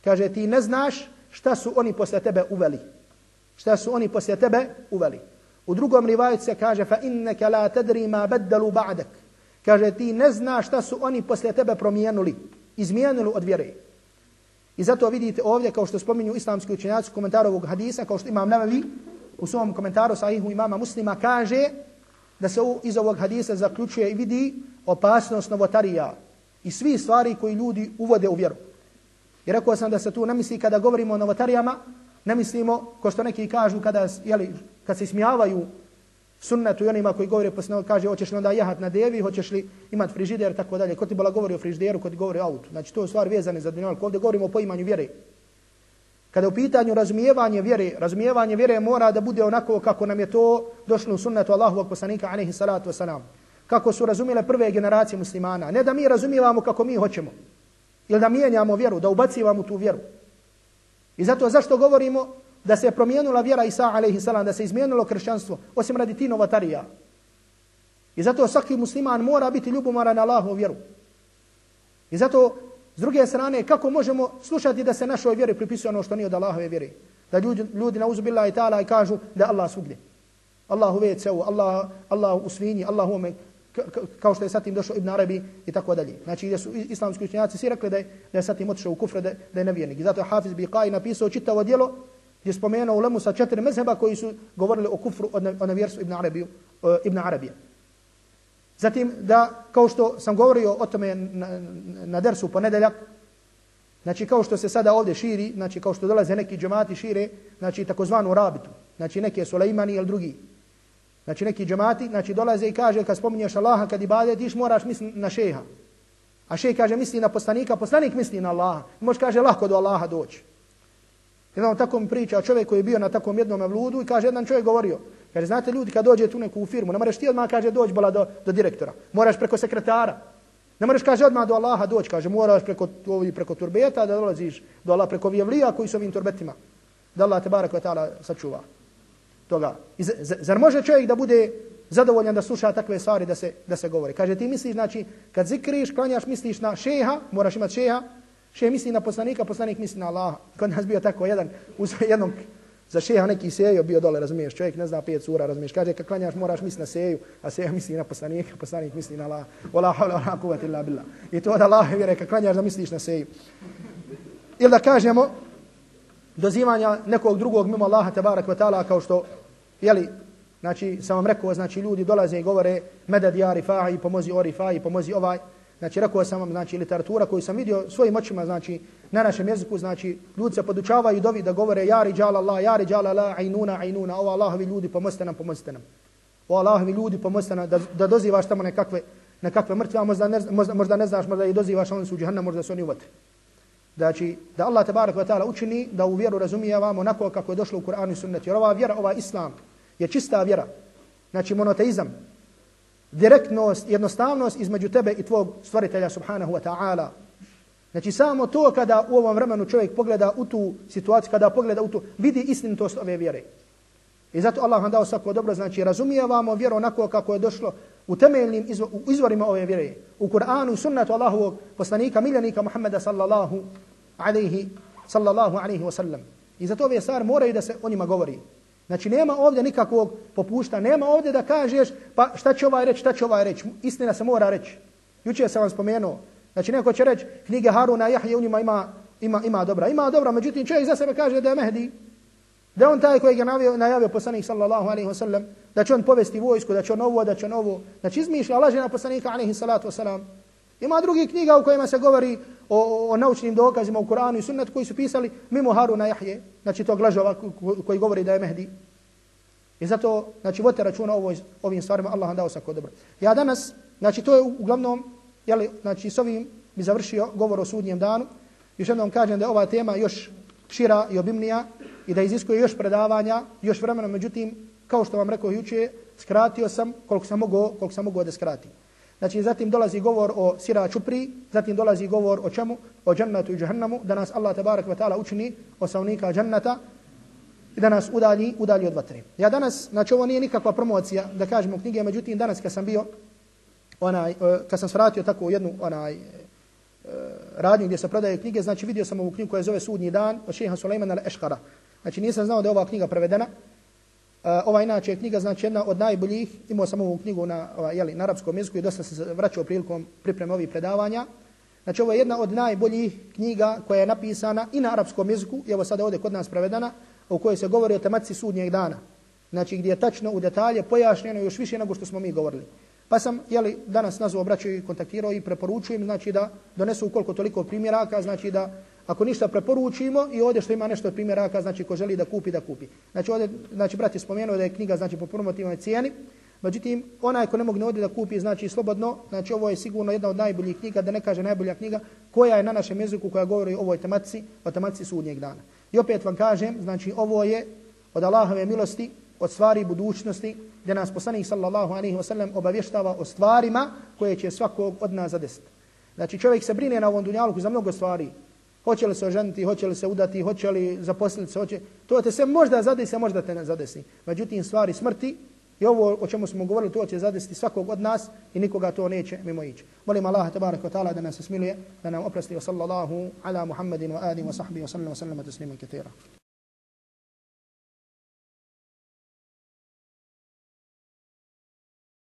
Kaže, ti ne znaš šta su oni posle tebe uveli. Šta su oni posle tebe uveli. U drugom rivajicu se kaže, fa innaka la tadri ma baddalu ba'dak. Kaže, ti ne znaš šta su oni posle tebe promijenuli, izmijenili od vjere. I zato vidite ovdje, kao što spominju islamski učenjaci komentaru ovog hadisa, kao što imam nabavi u svom komentaru sahihu imama muslima, kaže da se iz ovog hadisa zaključuje i vidi opasnost novotarija i svi stvari koji ljudi uvode u vjeru. I rekao sam da se tu ne misli kada govorimo o novotarijama, ne mislimo, ko što neki kažu, kada, jeli, kad se smijavaju sunnetu i onima koji govore posle kaže hoćeš li onda jahat na devi, hoćeš li imat frižider tako dalje. Ko ti bila govori o frižideru, ko ti govori o autu. Znači to je stvar vezane za dunjalku. Ovdje govorimo o poimanju vjere. Kada u pitanju razumijevanje vjere, razumijevanje vjere mora da bude onako kako nam je to došlo u sunnetu Allahovog poslanika alejhi salatu wasalam. Kako su razumile prve generacije muslimana, ne da mi razumijevamo kako mi hoćemo. Ili da mijenjamo vjeru, da ubacivamo tu vjeru. I zato zašto govorimo da se promijenila vjera Isa alejhi salam, da se izmijenilo kršćanstvo, osim radi ti novatarija. I zato svaki musliman mora biti ljubomoran na Allahovu vjeru. I zato, s druge strane, kako možemo slušati da se našoj vjeri pripisuje ono što nije od Allahove vjere? Da ljudi, ljudi na uzubillah i ta'ala i kažu da Allah svugdje. Allah u WC-u, Allah, Allah u svinji, Allah u ome, kao što je satim došao Ibn Arabi i tako dalje. Znači, gdje su islamski učenjaci svi rekli da je, da je satim otišao u kufre, da, da je nevjernik. I zato je Hafiz Biqai napisao čitavo djelo je spomenuo ulemu sa četiri mezheba koji su govorili o kufru o nevjerstvu Ibn Arabiju, uh, Ibn Arabija. Zatim da, kao što sam govorio o tome na, na dersu ponedeljak, znači kao što se sada ovdje širi, znači kao što dolaze neki džemati šire, znači takozvanu rabitu, znači neke Sulejmani ili drugi. Znači neki džemati, znači dolaze i kaže kad spominješ Allaha, kad ibadetiš, moraš misliti na šeha. A šej kaže misli na poslanika, poslanik misli na Allaha. Možeš kaže lahko do Allaha doći. Imamo tako mi priča čovjek koji je bio na takvom jednom vludu i kaže jedan čovjek govorio, kaže znate ljudi kad dođe tu neku firmu, ne moraš ti odmah kaže doći bola do, do direktora, moraš preko sekretara. Ne moraš kaže odmah do Allaha doći, kaže moraš preko ovi preko turbeta da dolaziš do Allaha preko vjevlija koji su ovim turbetima. Da Allah te barek taala sačuva toga. I zar može čovjek da bude zadovoljan da sluša takve stvari da se da se govori? Kaže ti misliš znači kad zikriš, klanjaš, misliš na šeha, moraš imati šeha, Še misli na poslanika, poslanik misli na Allaha. Kod nas bio tako jedan, u jednom, za šeha neki sejo bio dole, razumiješ, čovjek ne zna pet sura, razumiješ, kaže kad klanjaš moraš misli na seju, a seja misli na poslanika, poslanik misli na Allaha. Wala hawla wala quwwata illa billah. I to od Allah vjere kad klanjaš da misliš na seju. Ili da kažemo, dozivanja nekog drugog mimo Allaha tabarak wa ta'ala kao što, jeli, znači, sam vam rekao, znači, ljudi dolaze i govore, medad ja rifa'i, pomozi o rifa'i, pomozi ovaj, Znači, rekao sam vam, znači, literatura koju sam vidio svojim očima, znači, na našem jeziku, znači, ljudi se podučavaju dovi da govore, ja riđala Allah, ja riđala Allah, ajnuna, ajnuna, o Allahovi ljudi, pomozite nam, pomozite nam. O Allahovi ljudi, pomozite nam, da, da dozivaš tamo nekakve, nekakve mrtve, a možda ne, možda, možda ne znaš, možda i dozivaš, oni su u džahannam, možda su oni uvati. Znači, da Allah tabarak wa ta'ala učini da u vjeru razumijevamo onako kako je došlo u Kur'anu i sunnetu. Jer ova vjera, ova islam je čista vjera. Znači, monoteizam, direktnost, jednostavnost između tebe i tvog stvoritelja subhanahu wa ta'ala. Znači samo to kada u ovom vremenu čovjek pogleda u tu situaciju, kada pogleda u tu, vidi istinitost ove vjere. I zato Allah vam dao svako dobro, znači razumijevamo vjeru onako kako je došlo u temeljnim izvorima ove vjere. U Kur'anu i sunnatu Allahovog poslanika, miljenika Muhammeda sallallahu alaihi, sallallahu alaihi wa sallam. I zato ove stvari moraju da se o njima govori. Znači nema ovdje nikakvog popušta, nema ovdje da kažeš pa šta će ovaj reći, šta će ovaj reći. Istina se mora reći. Juče sam vam spomenuo. Znači neko će reći knjige Haruna Jahje u njima ima, ima, ima dobra. Ima dobra, međutim čovjek za sebe kaže da je Mehdi. Da on taj koji je najavio, najavio poslanik sallallahu alaihi wasallam, da će on povesti vojsku, da će on ovo, da će on ovo. Znači izmišlja laže na poslanika alaihi salatu wasalam. Ima drugi knjiga u kojima se govori o, o naučnim dokazima u Koranu i sunnet koji su pisali mimo Haruna Jahje, znači tog lažova koji govori da je Mehdi. I zato, znači, vodite računa ovo, ovim stvarima, Allah vam dao sako dobro. Ja danas, znači, to je uglavnom, jeli, znači, s ovim bi završio govor o sudnjem danu. Još jednom kažem da je ova tema još šira i obimnija i da iziskuje još predavanja, još vremena, međutim, kao što vam rekao juče, skratio sam koliko sam mogao, koliko sam mogao da skratim. Znači, zatim dolazi govor o sira čupri, zatim dolazi govor o čemu? O džennetu i džahnemu, da nas Allah tabarak wa ta'ala učini osavnika dženneta i da nas udalji, udalji od vatre. Ja danas, znači ovo nije nikakva promocija da kažemo knjige, međutim danas kad sam bio, onaj, e, kad sam svratio tako jednu onaj, e, radnju gdje se prodaje knjige, znači vidio sam ovu knjigu koja zove Sudnji dan od šeha Sulejmana al-Eškara. Znači nisam znao da je ova knjiga prevedena. Uh, ova inače je knjiga znači jedna od najboljih. Imao sam ovu knjigu na, uh, jeli, na arapskom jeziku i dosta se vraćao prilikom pripreme ovih predavanja. Znači ovo je jedna od najboljih knjiga koja je napisana i na arapskom jeziku, i evo sada ovdje kod nas prevedena, u kojoj se govori o tematici sudnjeg dana. Znači gdje je tačno u detalje pojašnjeno još više nego što smo mi govorili. Pa sam jeli, danas nazvao braću i kontaktirao i preporučujem znači da donesu koliko toliko primjeraka, znači da ako ništa preporučimo i ovdje što ima nešto od primjeraka, znači ko želi da kupi, da kupi. Znači ovdje, znači brat je spomenuo da je knjiga znači po promotivnoj cijeni, međutim onaj ko ne mogne ovdje da kupi, znači slobodno, znači ovo je sigurno jedna od najboljih knjiga, da ne kaže najbolja knjiga, koja je na našem jeziku koja govori o ovoj tematici, o tematici sudnjeg dana. I opet vam kažem, znači ovo je od Allahove milosti, od stvari budućnosti, gdje nas poslanik sallallahu alaihi wasallam obavještava o stvarima koje će svakog od nas zadesiti. Znači čovjek se brine na ovom dunjaluku za mnogo stvari. Hoće li se oženiti, hoće li se udati, hoće li zaposliti se, hoće... To te se možda zadesi, možda te ne zadesi. Međutim, stvari smrti i ovo o čemu smo govorili, to će zadesiti svakog od nas i nikoga to neće mimo ići. Molim Allah, tabarak wa ta'ala, da nas smiluje, da nam oprosti wa sallallahu ala Muhammedin wa alihi wa sahbihi wa sallam wa sallam wa katira.